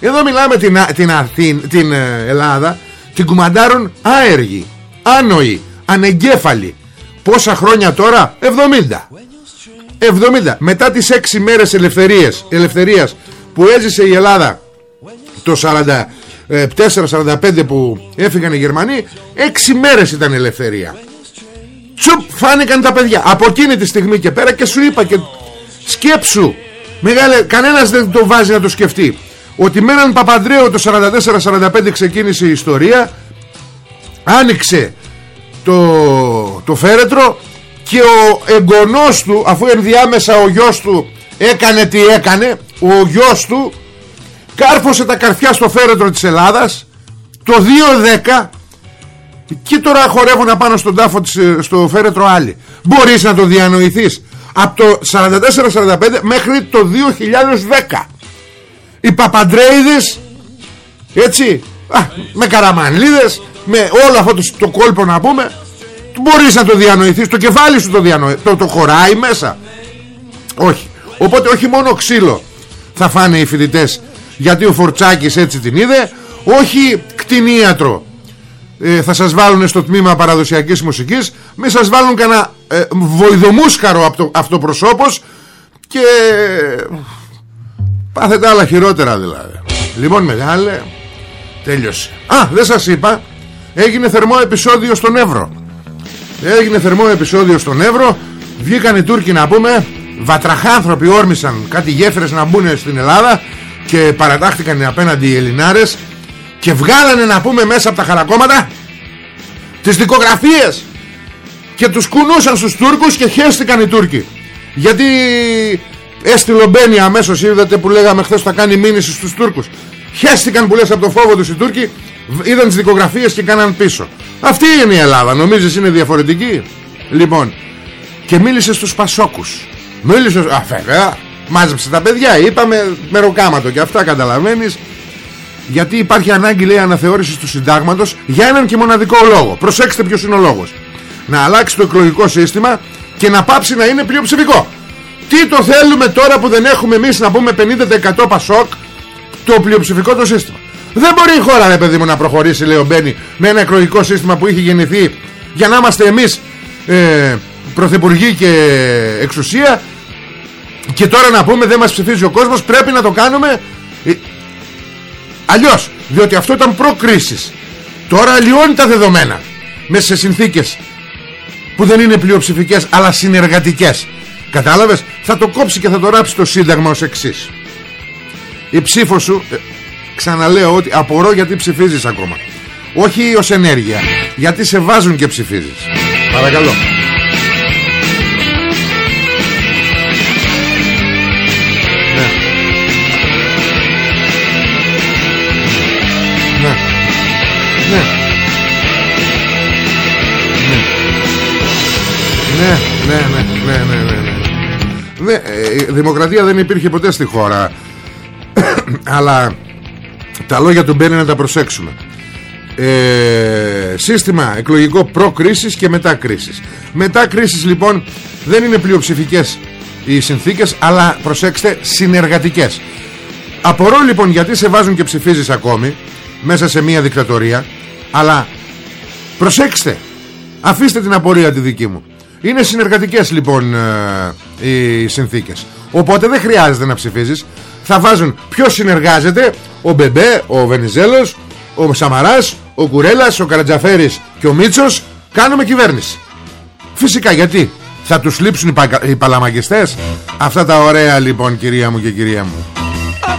Εδώ μιλάμε την, την, την, την Ελλάδα την κουμαντάρουν άεργοι άνοοι, ανεγκέφαλοι. Πόσα χρόνια τώρα; 70 70 μετά τις 6 μέρες ελευθερίες, ελευθερίας που έζησε η Ελλάδα το 44-45 που έφυγαν οι Γερμανοί 6 μέρες ήταν ελευθερία. Τσουπ φάνηκαν τα παιδιά. Από εκείνη τη στιγμή και πέρα και σου είπα και σκέψου μεγάλε, κανένας δεν το βάζει να το σκεφτεί ότι με έναν Παπαντρέο το 44-45 ξεκίνησε η ιστορία άνοιξε το, το φέρετρο και ο εγγονός του αφού ενδιάμεσα ο γιος του έκανε τι έκανε ο γιος του κάρφωσε τα καρφιά στο φέρετρο της Ελλάδας. Το 2-10 και τώρα χορεύουν απάνω στον τάφο της, στο φέρετρο άλλοι. Μπορείς να το διανοηθείς. Από το 44-45 μέχρι το 2010 οι Παπαντρέιδες έτσι α, με καραμανλίδες με όλο αυτό το, το κόλπο να πούμε μπορείς να το διανοηθείς. Το κεφάλι σου το, διανοη... το, το χωράει μέσα. Όχι. Οπότε όχι μόνο ξύλο θα φάνε οι φοιτητές γιατί ο Φορτσάκης έτσι την είδε όχι κτηνίατρο. Ε, θα σας βάλουν στο τμήμα παραδοσιακής μουσικής μη σας βάλουν κανένα ε, βοηδομούσκαρο από το, αυτοπροσώπος και πάθετε άλλα χειρότερα δηλαδή. Λοιπόν μεγάλε τέλειωσε. Α δεν σας είπα έγινε θερμό επεισόδιο στον Εύρο. Έγινε θερμό επεισόδιο στον Εύρο βγήκαν οι Τούρκοι να πούμε βατραχάνθρωποι όρμησαν κάτι γέφυρες να μπουν στην Ελλάδα και παρατάχθηκαν απέναντι οι Ελληνάρες και βγάλανε να πούμε μέσα από τα χαρακόμματα τις δικογραφίες και τους κουνούσαν στους Τούρκους και χέστηκαν οι Τούρκοι. Γιατί έστειλε ο Μπένι αμέσως είδατε που λέγαμε χθες θα κάνει μήνυση στους Τούρκους. Χέστηκαν που λες από το φόβο τους οι Τούρκοι είδαν τις δικογραφίες και κάναν πίσω. Αυτή είναι η Ελλάδα νομίζεις είναι διαφορετική; Λοιπόν και μίλησε στους Πασόκους. Μίλησε α βέβαια μάζεψε τα παιδιά είπαμε μεροκάματο και αυτά καταλαβαίνεις. Γιατί υπάρχει ανάγκη λέει αναθεώρησης του συντάγματος για έναν και μοναδικό λόγο. Προσέξτε ποιος είναι ο λόγος. Να αλλάξει το εκλογικό σύστημα και να πάψει να είναι πλειοψηφικό. Τι το θέλουμε τώρα που δεν έχουμε εμείς να πούμε 50% Πασόκ το πλειοψηφικό το σύστημα. Δεν μπορεί η χώρα ρε παιδί μου να προχωρήσει λέει ο Μπένι με ένα εκλογικό σύστημα που είχε γεννηθεί για να είμαστε εμείς ε, πρωθυπουργοί και εξουσία και τώρα να πούμε δεν μας ψηφίζει ο κόσμος πρέπει να το κάνουμε. Ε, αλλιώς διότι αυτό ήταν προκρίσεις. Τώρα αλλοιώνει τα δεδομένα μέσα σε συνθήκες που δεν είναι πλειοψηφικές αλλά συνεργατικές. Κατάλαβες; Θα το κόψει και θα το ράψει το σύνταγμα ως εξής. Η ψήφος σου ε, Ξαναλέω ότι απορώ γιατί ψηφίζεις ακόμα. Όχι ως ενέργεια Γιατί σε βάζουν και ψηφίζεις. Παρακαλώ Ναι Ναι Ναι Ναι Ναι Ναι ναι, ναι. Δημοκρατία δεν υπήρχε ποτέ στη χώρα. Αλλά τα λόγια του Μπένι να τα προσέξουμε. Ε, σύστημα εκλογικό προ-κρίσης και μετά κρίσης. Μετά κρίσης λοιπόν δεν είναι πλειοψηφικές οι συνθήκες αλλά προσέξτε συνεργατικές. Απορώ λοιπόν γιατί σε βάζουν και ψηφίζεις ακόμη μέσα σε μια δικτατορία αλλά προσέξτε αφήστε την απορία τη δική μου είναι συνεργατικές λοιπόν ε, οι συνθήκες. Οπότε δεν χρειάζεται να ψηφίζεις. Θα βάζουν ποιος συνεργάζεται. Ο Μπεμπέ, ο Βενιζέλος ο Σαμαράς, ο Κουρέλας ο Καρατζαφέρης και ο Μίτσος. Κάνουμε κυβέρνηση. Φυσικά γιατί; Θα τους λείψουν οι, πα... οι παλαμαγιστές αυτά τα ωραία λοιπόν κυρία μου και κυρία μου.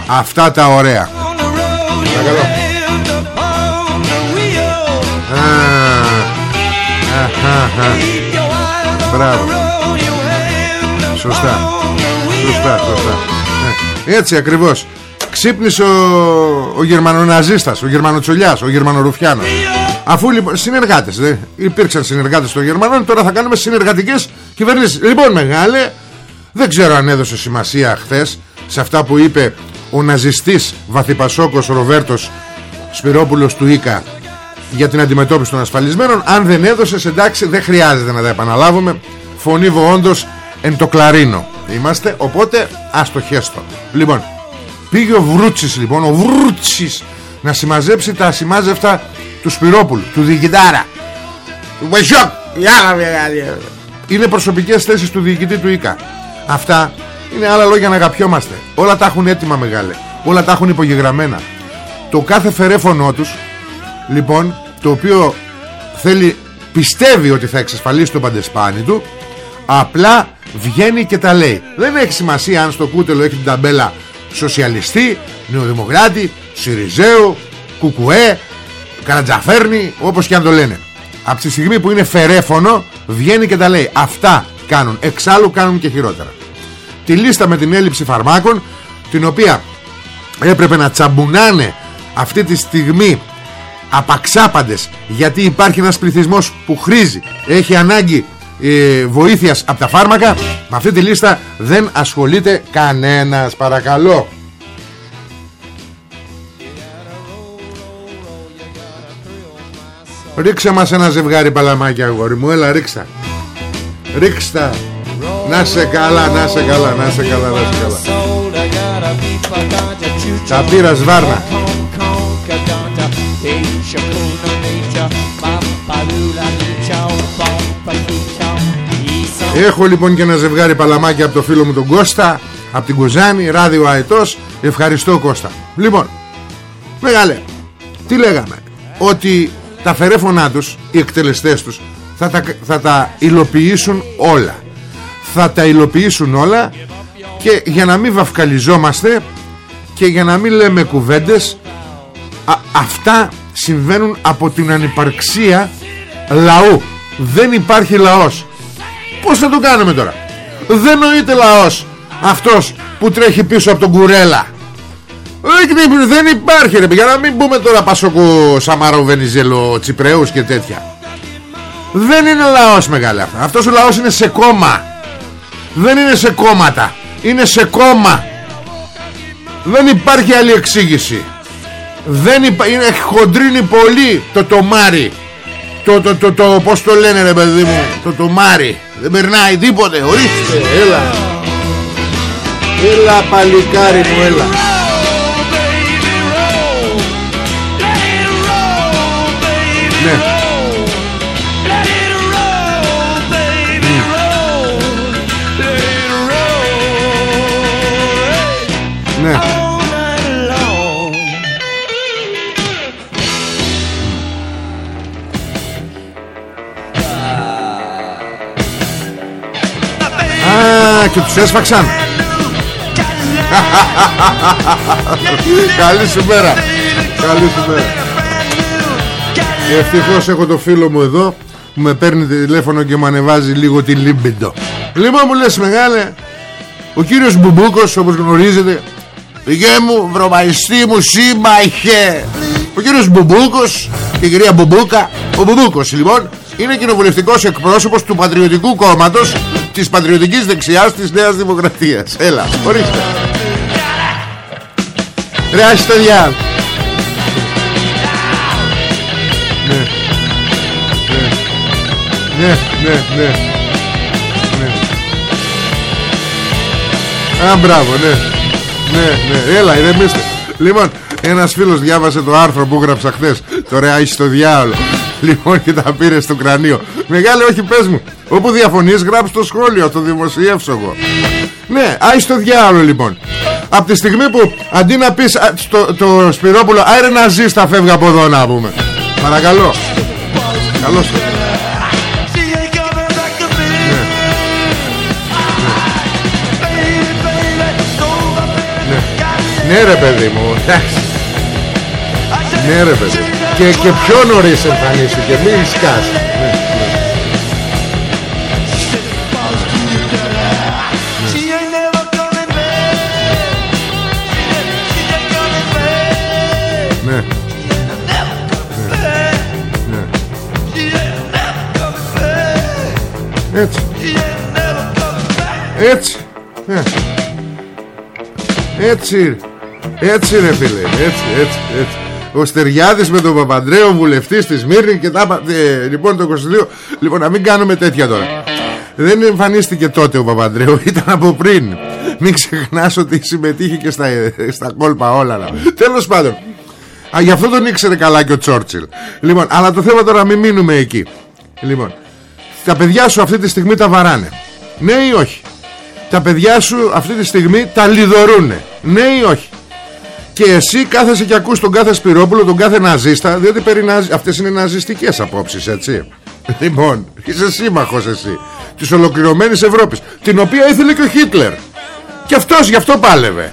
Αυτά τα ωραία. Παρακαλώ Μπράβο. Σωστά. Σωστά, σωστά. Ε, Έτσι ακριβώς. Ξύπνησε ο, ο Γερμανοναζίστας Ο Γερμανοτσολιάς, ο Γερμανορουφιάνος. Αφού λοιπόν συνεργάτες δε, Υπήρξαν συνεργάτες των Γερμανών Τώρα θα κάνουμε συνεργατικές κυβερνήσεις. Λοιπόν μεγάλε Δεν ξέρω αν έδωσε σημασία χθες Σε αυτά που είπε ο ναζιστής Βαθυπασόκος Ροβέρτος Σπυρόπουλος του Ίκα για την αντιμετώπιση των ασφαλισμένων. Αν δεν έδωσες εντάξει δεν χρειάζεται να τα επαναλάβουμε. Φωνήβω όντως εν το κλαρίνο. Είμαστε οπότε άστο χέστο. Λοιπόν πήγε ο Βρούτσης λοιπόν ο Βρούτσης να συμμαζέψει τα σημάζευτα του Σπυρόπουλου του διοικητάρα. Του Βεσιόκ είναι προσωπικές θέσεις του διοικητή του ΙΚΑ. Αυτά είναι άλλα λόγια να αγαπιόμαστε. Όλα τα έχουν έτοιμα μεγάλε. Όλα τα έχουν υπογεγραμμένα. Το κάθε φερέφωνό τους λοιπόν το οποίο θέλει πιστεύει ότι θα εξασφαλίσει το παντεσπάνι του απλά βγαίνει και τα λέει. Δεν έχει σημασία αν στο κούτελο έχει την ταμπέλα σοσιαλιστή, νεοδημοκράτη Σιριζέου, Κουκουέ Καρατζαφέρνη όπως και αν το λένε. Από τη στιγμή που είναι φερέφωνο βγαίνει και τα λέει. Αυτά κάνουν. Εξάλλου κάνουν και χειρότερα. Τη λίστα με την έλλειψη φαρμάκων την οποία έπρεπε να τσαμπουνάνε αυτή τη στιγμή απαξάπαντες γιατί υπάρχει ένας πληθυσμός που χρήζει έχει ανάγκη ε, βοήθειας από τα φάρμακα. Με αυτή τη λίστα δεν ασχολείται κανένας παρακαλώ. Ρίξε μας ένα ζευγάρι παλαμάκια αγόρι μου Έλα ρίξα Ρίξτα Να σε καλά, να σε καλά, να σε καλά, να σε καλά. Τα πήρας σβάρνα Έχω λοιπόν και ένα ζευγάρι παλαμάκια από το φίλο μου τον Κώστα Από την Κουζάνη, ράδιο αετός. Ευχαριστώ Κώστα. Λοιπόν, μεγάλε Τι λέγαμε; Ότι τα φερέφωνά τους Οι εκτελεστές τους θα τα, θα τα υλοποιήσουν όλα. Θα τα υλοποιήσουν όλα Και για να μην βαφκαλιζόμαστε Και για να μην λέμε κουβέντες Αυτά συμβαίνουν από την ανυπαρξία λαού. Δεν υπάρχει λαός πως θα το κάνουμε τώρα; Δεν νοείται λαός αυτός που τρέχει πίσω από τον κουρέλα. Δεν υπάρχει ρε για να μην πούμε τώρα Πασόκο Σαμαρό Βενιζέλο Τσιπρέους και τέτοια. Δεν είναι λαός μεγάλα αυτά. Αυτός ο λαός είναι σε κόμμα. Δεν είναι σε κόμματα. Είναι σε κόμμα. Δεν υπάρχει άλλη εξήγηση. Δεν υπά... είναι χοντρίνει πολύ το τομάρι το, το, το, το, πως το λένε ρε παιδί μου το τομάρι δεν περνάει τίποτε ορίστε. Έλα. Έλα παλικάρι μου έλα και τους έσφαξαν. Καλή σου μέρα Καλή σου μέρα Ευτυχώς έχω το φίλο μου εδώ Που με παίρνει τηλέφωνο και μου ανεβάζει λίγο τη λίμπιντο. Λοιπόν μου λες μεγάλε Ο κύριος Μπουμπούκος όπως γνωρίζετε Γε μου βρωμαϊστή μου σύμπαχε. Ο κύριος Μπουμπούκος Και η κυρία Μπουμπούκα Ο Μπουμπούκος λοιπόν είναι κοινοβουλευτικός εκπρόσωπος του Πατριωτικού Κόμματος της πατριωτικής δεξιάς της Νέας Δημοκρατίας. Έλα, ορίστε. Ρε άσχη το διά ναι. ναι, ναι, ναι, ναι, ναι. Α, μπράβο, ναι Ναι, ναι, έλα, ηρεμήστε. Λοιπόν, ένας φίλος διάβασε το άρθρο που γράψα χθες. Το ρε άσχη το διάολο Λοιπόν και τα πήρες στο κρανίο. Μεγάλε όχι πες μου. Όπου διαφωνείς γράψει το σχόλιο Το δημοσιεύσω εγώ. Ναι άι στο διάολο λοιπόν. Από τη στιγμή που αντί να πεις στο, Το Σπυρόπουλο Άιρε να ζεις θα φεύγει από εδώ να πούμε Παρακαλώ. Καλώς. Ναι. ναι. ναι ρε παιδί μου Ναι ρε παιδί μου και, και πιο νωρίς εμφανίστηκε μη σκάς ναι, ναι. ναι. Έτσι. Έτσι. Ναι. Έτσι. Έτσι ρε φίλε. Έτσι, έτσι, έτσι ο Στεριάδης με τον Παπαντρέο βουλευτής της Μύρνη και τα ε, λοιπόν το 22 λοιπόν να μην κάνουμε τέτοια τώρα. Δεν εμφανίστηκε τότε ο Παπαντρέου Ήταν από πριν. Μην ξεχνάς ότι συμμετείχε και στα, στα κόλπα όλα Τέλος πάντων Α, Γι' αυτό τον ήξερε καλά και ο Τσόρτσιλ. Λοιπόν, αλλά το θέμα τώρα μην μείνουμε εκεί. Λοιπόν, τα παιδιά σου αυτή τη στιγμή τα βαράνε. Ναι ή όχι; Τα παιδιά σου αυτή τη στιγμή τα λιδωρούνε. Ναι ή όχι; Και εσύ κάθεσαι και ακούς τον κάθε Σπυρόπουλο, τον κάθε ναζίστα, διότι περί ναζ... αυτές είναι ναζιστικές απόψεις, έτσι. Λοιπόν, είσαι σύμμαχος εσύ της ολοκληρωμένης Ευρώπης, την οποία ήθελε και ο Χίτλερ. Και αυτός γι' αυτό πάλευε.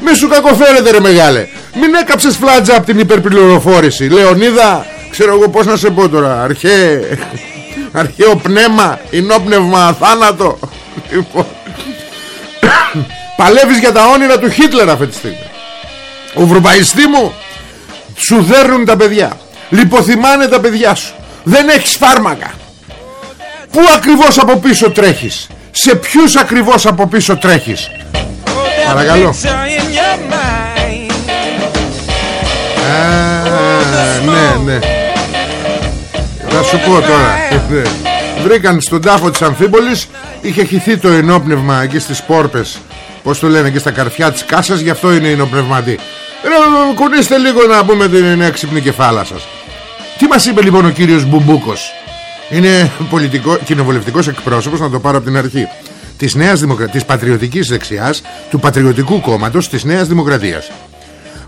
Μη σου κακοφέρετε ρε μεγάλε. Μην έκαψες φλάτζα από την υπερπληροφόρηση. Λεωνίδα, ξέρω εγώ πώς να σε πω τώρα. Αρχαίο, αρχαίο πνεύμα, ενόπνευμα, θάνατο. Λοιπόν. Παλεύεις για τα όνειρα του Χίτλερ αυτή τη στιγμή. Ο βρωπαϊστή μου σου δέρνουν τα παιδιά. Λιποθυμάνε τα παιδιά σου. Δεν έχεις φάρμακα. Πού ακριβώς από πίσω τρέχεις; Σε ποιους ακριβώς από πίσω τρέχεις; Παρακαλώ. Α, ναι, ναι. Θα σου πω τώρα. Ναι. Βρήκαν στον τάφο της Αμφίμπολης Είχε χυθεί το ενόπνευμα εκεί στις πόρπες Πώς το λένε και στα καρφιά της κάσας Γι' αυτό είναι ενοπνευματή ε, Κουνήστε λίγο να πούμε την έξυπνη κεφάλα σας Τι μας είπε λοιπόν ο κύριος Μπουμπούκος; Είναι πολιτικό, κοινοβουλευτικός εκπρόσωπος Να το πάρω από την αρχή Της νέας δημοκρατίας, της πατριωτικής δεξιάς Του πατριωτικού κόμματος της νέας δημοκρατίας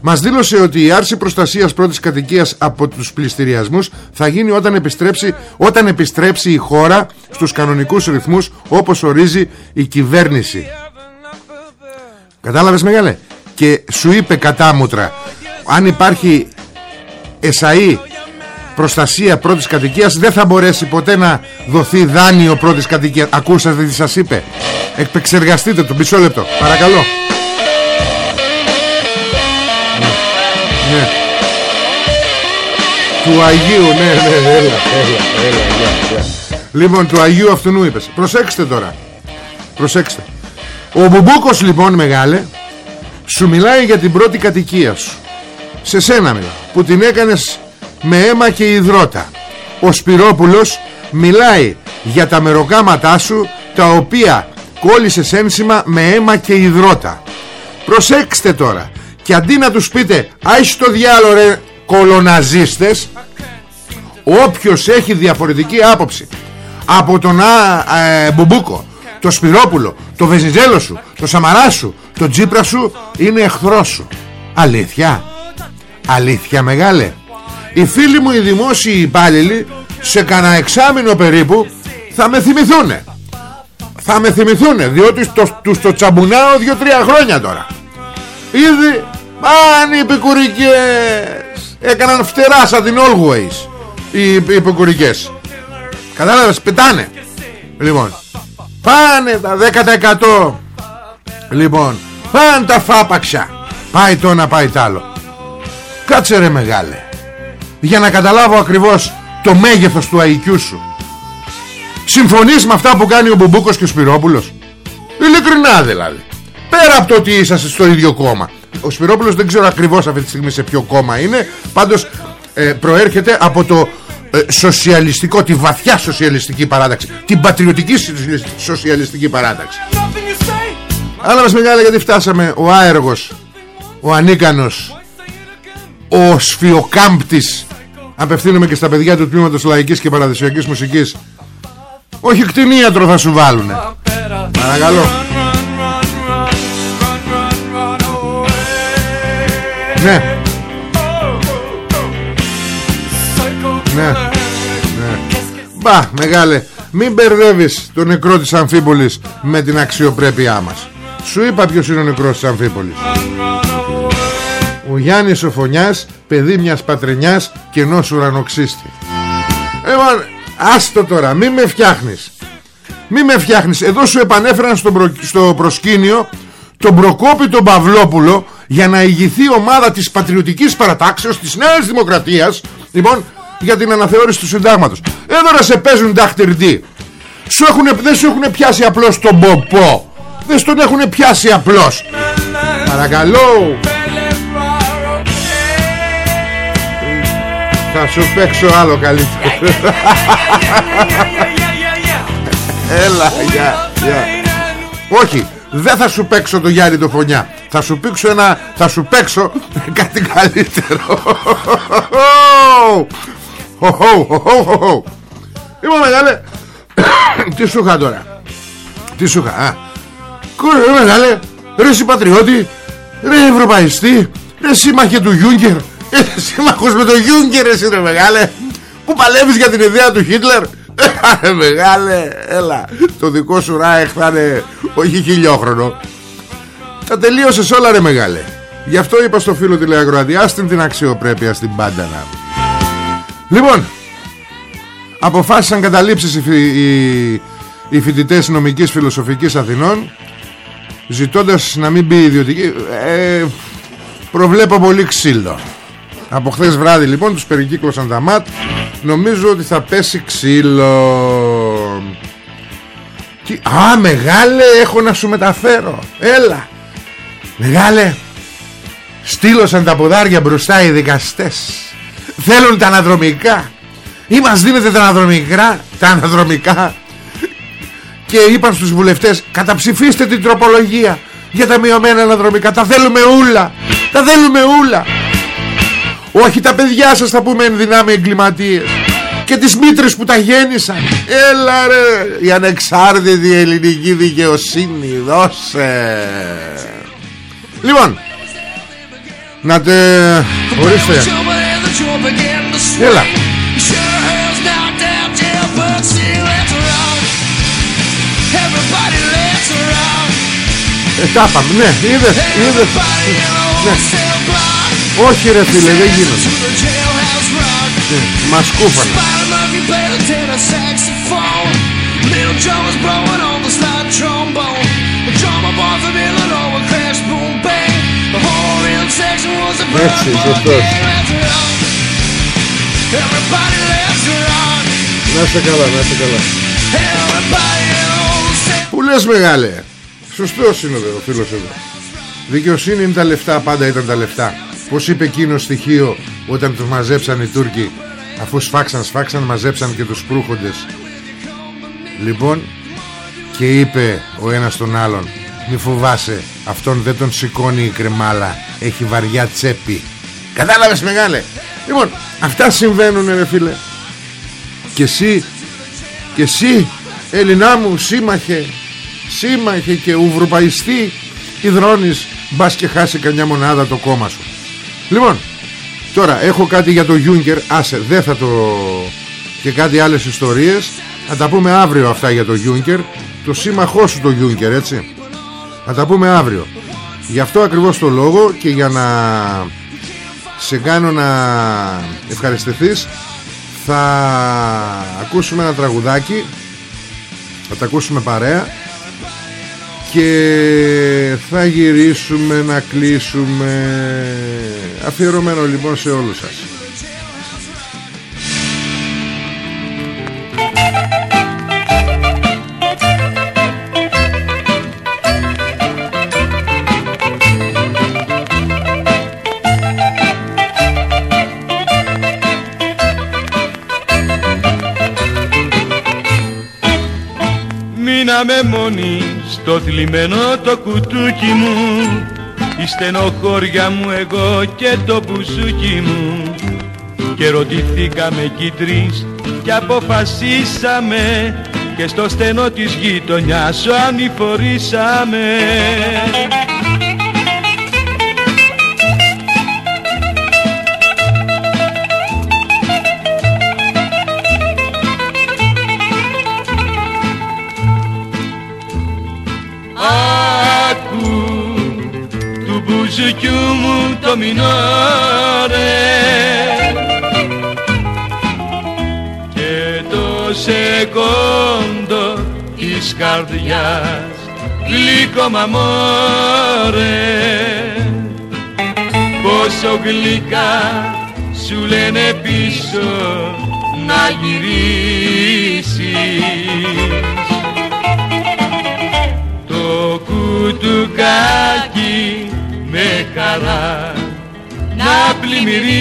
μας δήλωσε ότι η άρση προστασίας πρώτης κατοικίας από τους πληστηριασμούς θα γίνει όταν επιστρέψει, όταν επιστρέψει η χώρα στους κανονικούς ρυθμούς όπως ορίζει η κυβέρνηση. Κατάλαβες μεγάλε; Και σου είπε κατάμουτρα αν υπάρχει εσαΐ προστασία πρώτης κατοικίας δεν θα μπορέσει ποτέ να δοθεί δάνειο πρώτης κατοικίας. Ακούσατε τι σας είπε. Εκπεξεργαστείτε το μισό λεπτό. Παρακαλώ. Ναι. Του Αγίου ναι ναι έλα έλα έλα, Λοιπόν του Αγίου αυτού είπες. Προσέξτε τώρα. Προσέξτε. Ο Μπουμπούκος λοιπόν μεγάλε σου μιλάει για την πρώτη κατοικία σου. Σε σένα μιλά Που την έκανες με αίμα και υδρότα. Ο Σπυρόπουλος μιλάει για τα μεροκάματά σου Τα οποία κόλλησες ένσημα με αίμα και υδρότα. Προσέξτε τώρα Και αντί να τους πείτε Άιsh το διάλο ρε κολοναζίστες Όποιος έχει διαφορετική άποψη Από τον α, ε, Μπουμπούκο Το Σπυρόπουλο Το Βεζιζέλο σου Το Σαμαρά σου το Τζίπρα σου είναι εχθρός σου. Αλήθεια. Αλήθεια μεγάλε. Οι φίλοι μου οι δημόσιοι υπάλληλοι Σε κανένα εξάμεινο περίπου Θα με θυμηθούν Θα με θυμηθούν Διότι το, τους το τσαμπουνάω δύο-τρία χρόνια τώρα. Ήδη Αν οι επικουρικές Έκαναν φτερά σαν την Always Οι, οι επικουρικές. Κατάλαβες πετάνε. Λοιπόν Πάνε τα 10% Λοιπόν Πάνε τα φάπαξα. Πάει το ένα πάει το άλλο. Κάτσε ρε μεγάλε. Για να καταλάβω ακριβώς Το μέγεθος του αϊκιού σου. Συμφωνείς με αυτά που κάνει ο Μπουμπούκος και ο Σπυρόπουλος; Ειλικρινά δηλαδή. Πέρα από το ότι είσαστε στο ίδιο κόμμα. Ο Σπυρόπουλος δεν ξέρω ακριβώς αυτή τη στιγμή σε ποιο κόμμα είναι. Πάντως ε, προέρχεται από το ε, σοσιαλιστικό Τη βαθιά σοσιαλιστική παράταξη. Την πατριωτική σοσιαλιστική παράταξη. Αλλά μας μεγάλα γιατί φτάσαμε. Ο άεργος Ο ανίκανος Ο σφιοκάμπτης. Απευθύνομαι και στα παιδιά του τμήματος Λαϊκής και Παραδοσιακής Μουσικής. Όχι κτηνίατρο θα σου βάλουνε. Παρακαλώ. Ναι Ναι Ναι. Μπα μεγάλε Μην μπερδεύεις τον νεκρό της Αμφίπολης Με την αξιοπρέπειά μας. Σου είπα ποιος είναι ο νεκρός της Αμφίπολης. Ο Γιάννης ο Φωνιάς Παιδί μιας πατρινιάς Και ενός ουρανοξύστη. Λοιπόν άστο τώρα Μη με φτιάχνεις. Μη με φτιάχνεις. Εδώ σου επανέφεραν στο, στο προσκήνιο Τον Προκόπη τον Παυλόπουλο Για να ηγηθεί η ομάδα της πατριωτικής παρατάξεως Της Νέας Δημοκρατίας. Λοιπόν για την αναθεώρηση του συντάγματος. Εδώ να σε παίζουν τάχτηρτή σου έχουνε, δεν σου έχουν πιάσει απλώς τον ποπό. Δεν στον έχουν πιάσει απλώς. Παρακαλώ. Θα σου παίξω άλλο καλύτερο. Έλα για, για. όχι δεν θα σου παίξω το Γιάννη το φωνιά. Θα σου παίξω ένα θα σου παίξω κάτι καλύτερο Λοιπόν μεγάλε Τι σου είχα τώρα; Τι σου είχα Κούρε μεγάλε Ρε συμπατριώτη Ρε ευρωπαϊστή Ρε σύμμαχε του Γιούγκερ Ρε σύμμαχος με το Γιούγκερ εσύ ρε μεγάλε Που παλεύεις για την ιδέα του Χίτλερ. Ρε μεγάλε Έλα Το δικό σου ράεχ θα είναι Όχι χιλιόχρονο. Τα τελείωσες όλα ρε μεγάλε. Γι' αυτό είπα στο φίλο τηλεακροατή Άστην την αξιοπρέπεια στην πάντανα Λοιπόν Αποφάσισαν καταλήψεις οι, οι, οι φοιτητές νομικής φιλοσοφικής Αθηνών Ζητώντας να μην μπει ιδιωτική ε, Προβλέπω πολύ ξύλο. Από χθες βράδυ λοιπόν τους περικύκλωσαν τα ΜΑΤ. Νομίζω ότι θα πέσει ξύλο. Τι... Α μεγάλε έχω να σου μεταφέρω. Έλα. Μεγάλε. Στείλωσαν τα ποδάρια μπροστά οι δικαστές Θέλουν τα αναδρομικά. Ή μας δίνετε τα αναδρομικά, τα αναδρομικά. Και είπαν στους βουλευτές καταψηφίστε την τροπολογία για τα μειωμένα αναδρομικά. Τα θέλουμε ούλα. Τα θέλουμε ούλα όχι τα παιδιά σας θα πούμε ενδυνάμει εγκληματίες. Και τις μήτρες που τα γέννησαν. Έλα ρε. Η ανεξάρτητη ελληνική δικαιοσύνη δώσε. Λοιπόν να τε ορίστε έλα Ε, τα είπαμε, ναι, είδες, είδες ναι. Όχι ρε φίλε, δεν γίνονται ναι, Μας κούφανε Έτσι, σωστός. Να είστε καλά, να είστε καλά. Που λες μεγάλε; Σωστός είναι ο φίλος εδώ. Δικαιοσύνη είναι τα λεφτά Πάντα ήταν τα λεφτά. Πως είπε εκείνο στοιχείο Όταν τους μαζέψαν οι Τούρκοι; Αφού σφάξαν σφάξαν μαζέψαν και τους προύχοντες. Λοιπόν Και είπε ο ένας τον άλλον Μη φοβάσαι Αυτόν δεν τον σηκώνει η κρεμάλα Έχει βαριά τσέπη. Κατάλαβες μεγάλε; Λοιπόν αυτά συμβαίνουν ρε φίλε. Και εσύ Και εσύ Ελληνά μου σύμμαχε σύμμαχε και ουβροπαϊστή υδρώνεις μπας και χάσει καμιά μονάδα το κόμμα σου. Λοιπόν τώρα έχω κάτι για το Γιούγκερ. Άσε δεν θα το και κάτι άλλες ιστορίες. Θα τα πούμε αύριο αυτά για το Γιούγκερ. Το σύμμαχό σου το Γιούγκερ έτσι. Θα τα πούμε αύριο γι' αυτό ακριβώς το λόγο και για να σε κάνω να ευχαριστηθείς θα ακούσουμε ένα τραγουδάκι θα τα ακούσουμε παρέα και θα γυρίσουμε να κλείσουμε. Αφιερωμένο λοιπόν σε όλους σας Μείναμε μόνοι στο θλιμμένο το κουτούκι μου. Η στενοχώρια μου εγώ και το μπουζούκι μου. Και ρωτηθήκαμε κι τρεις και αποφασίσαμε. Και στο στενό της γειτονιάς σου ανηφορήσαμε Succhiu το minore και το σεκόντο της καρδιάς γλυκό μαμόρε. Πόσο γλυκά σου λένε πίσω να γυρίσεις. Το κουτουκάκι με χαρά να πλημμυρίσεις.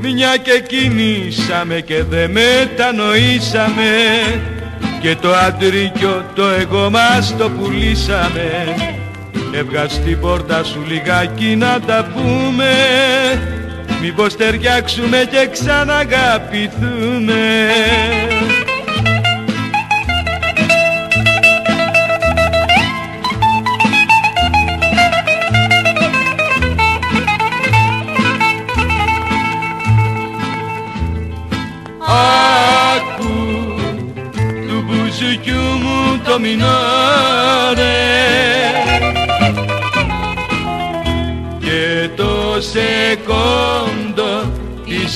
Μια και κινήσαμε και δεν μετανοήσαμε και το αντρίκιο το εγώ μας το πουλήσαμε. Έβγας την πόρτα σου λιγάκι να τα πούμε Μήπως ταιριάξουμε και ξαναγαπηθούμε; Άκου του μπουζουκιού μου το μινόρε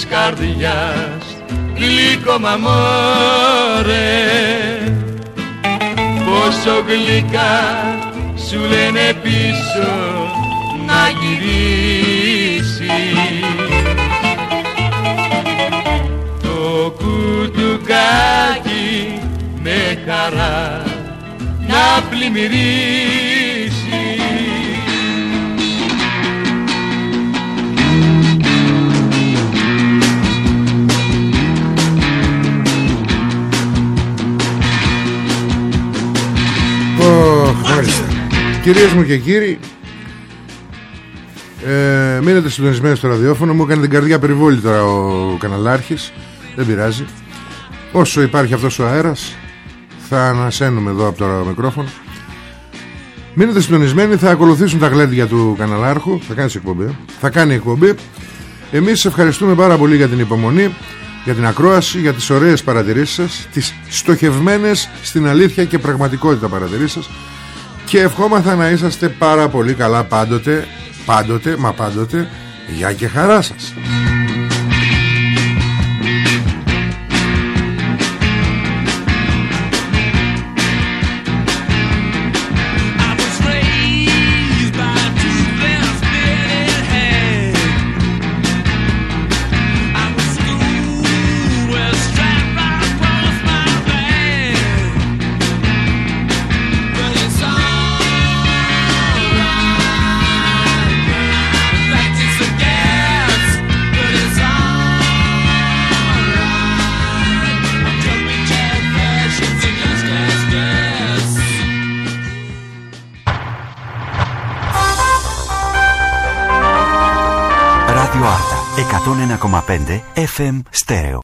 της καρδιάς. Γλυκό μαμόρε πόσο γλυκά σου λένε πίσω να γυρίσεις. Το κουτουκάκι με χαρά να πλημμυρίσεις Κυρίες μου και κύριοι ε, Μείνετε συντονισμένοι στο ραδιόφωνο. Μου έκανε την καρδιά περιβόλη τώρα ο καναλάρχης. Δεν πειράζει. Όσο υπάρχει αυτός ο αέρας Θα ανασένουμε εδώ από το μικρόφωνο. Μείνετε συντονισμένοι Θα ακολουθήσουν τα γλέντια του καναλάρχου. Θα κάνει εκπομπή ε. Θα κάνει εκπομπή. Εμείς ευχαριστούμε πάρα πολύ για την υπομονή για την ακρόαση, για τις ωραίες παρατηρήσεις σας τις στοχευμένες στην αλήθεια και πραγματικότητα παρατηρήσεις σας και ευχόμαθα να είσαστε πάρα πολύ καλά πάντοτε πάντοτε, μα πάντοτε γεια και χαρά σας FM Stereo.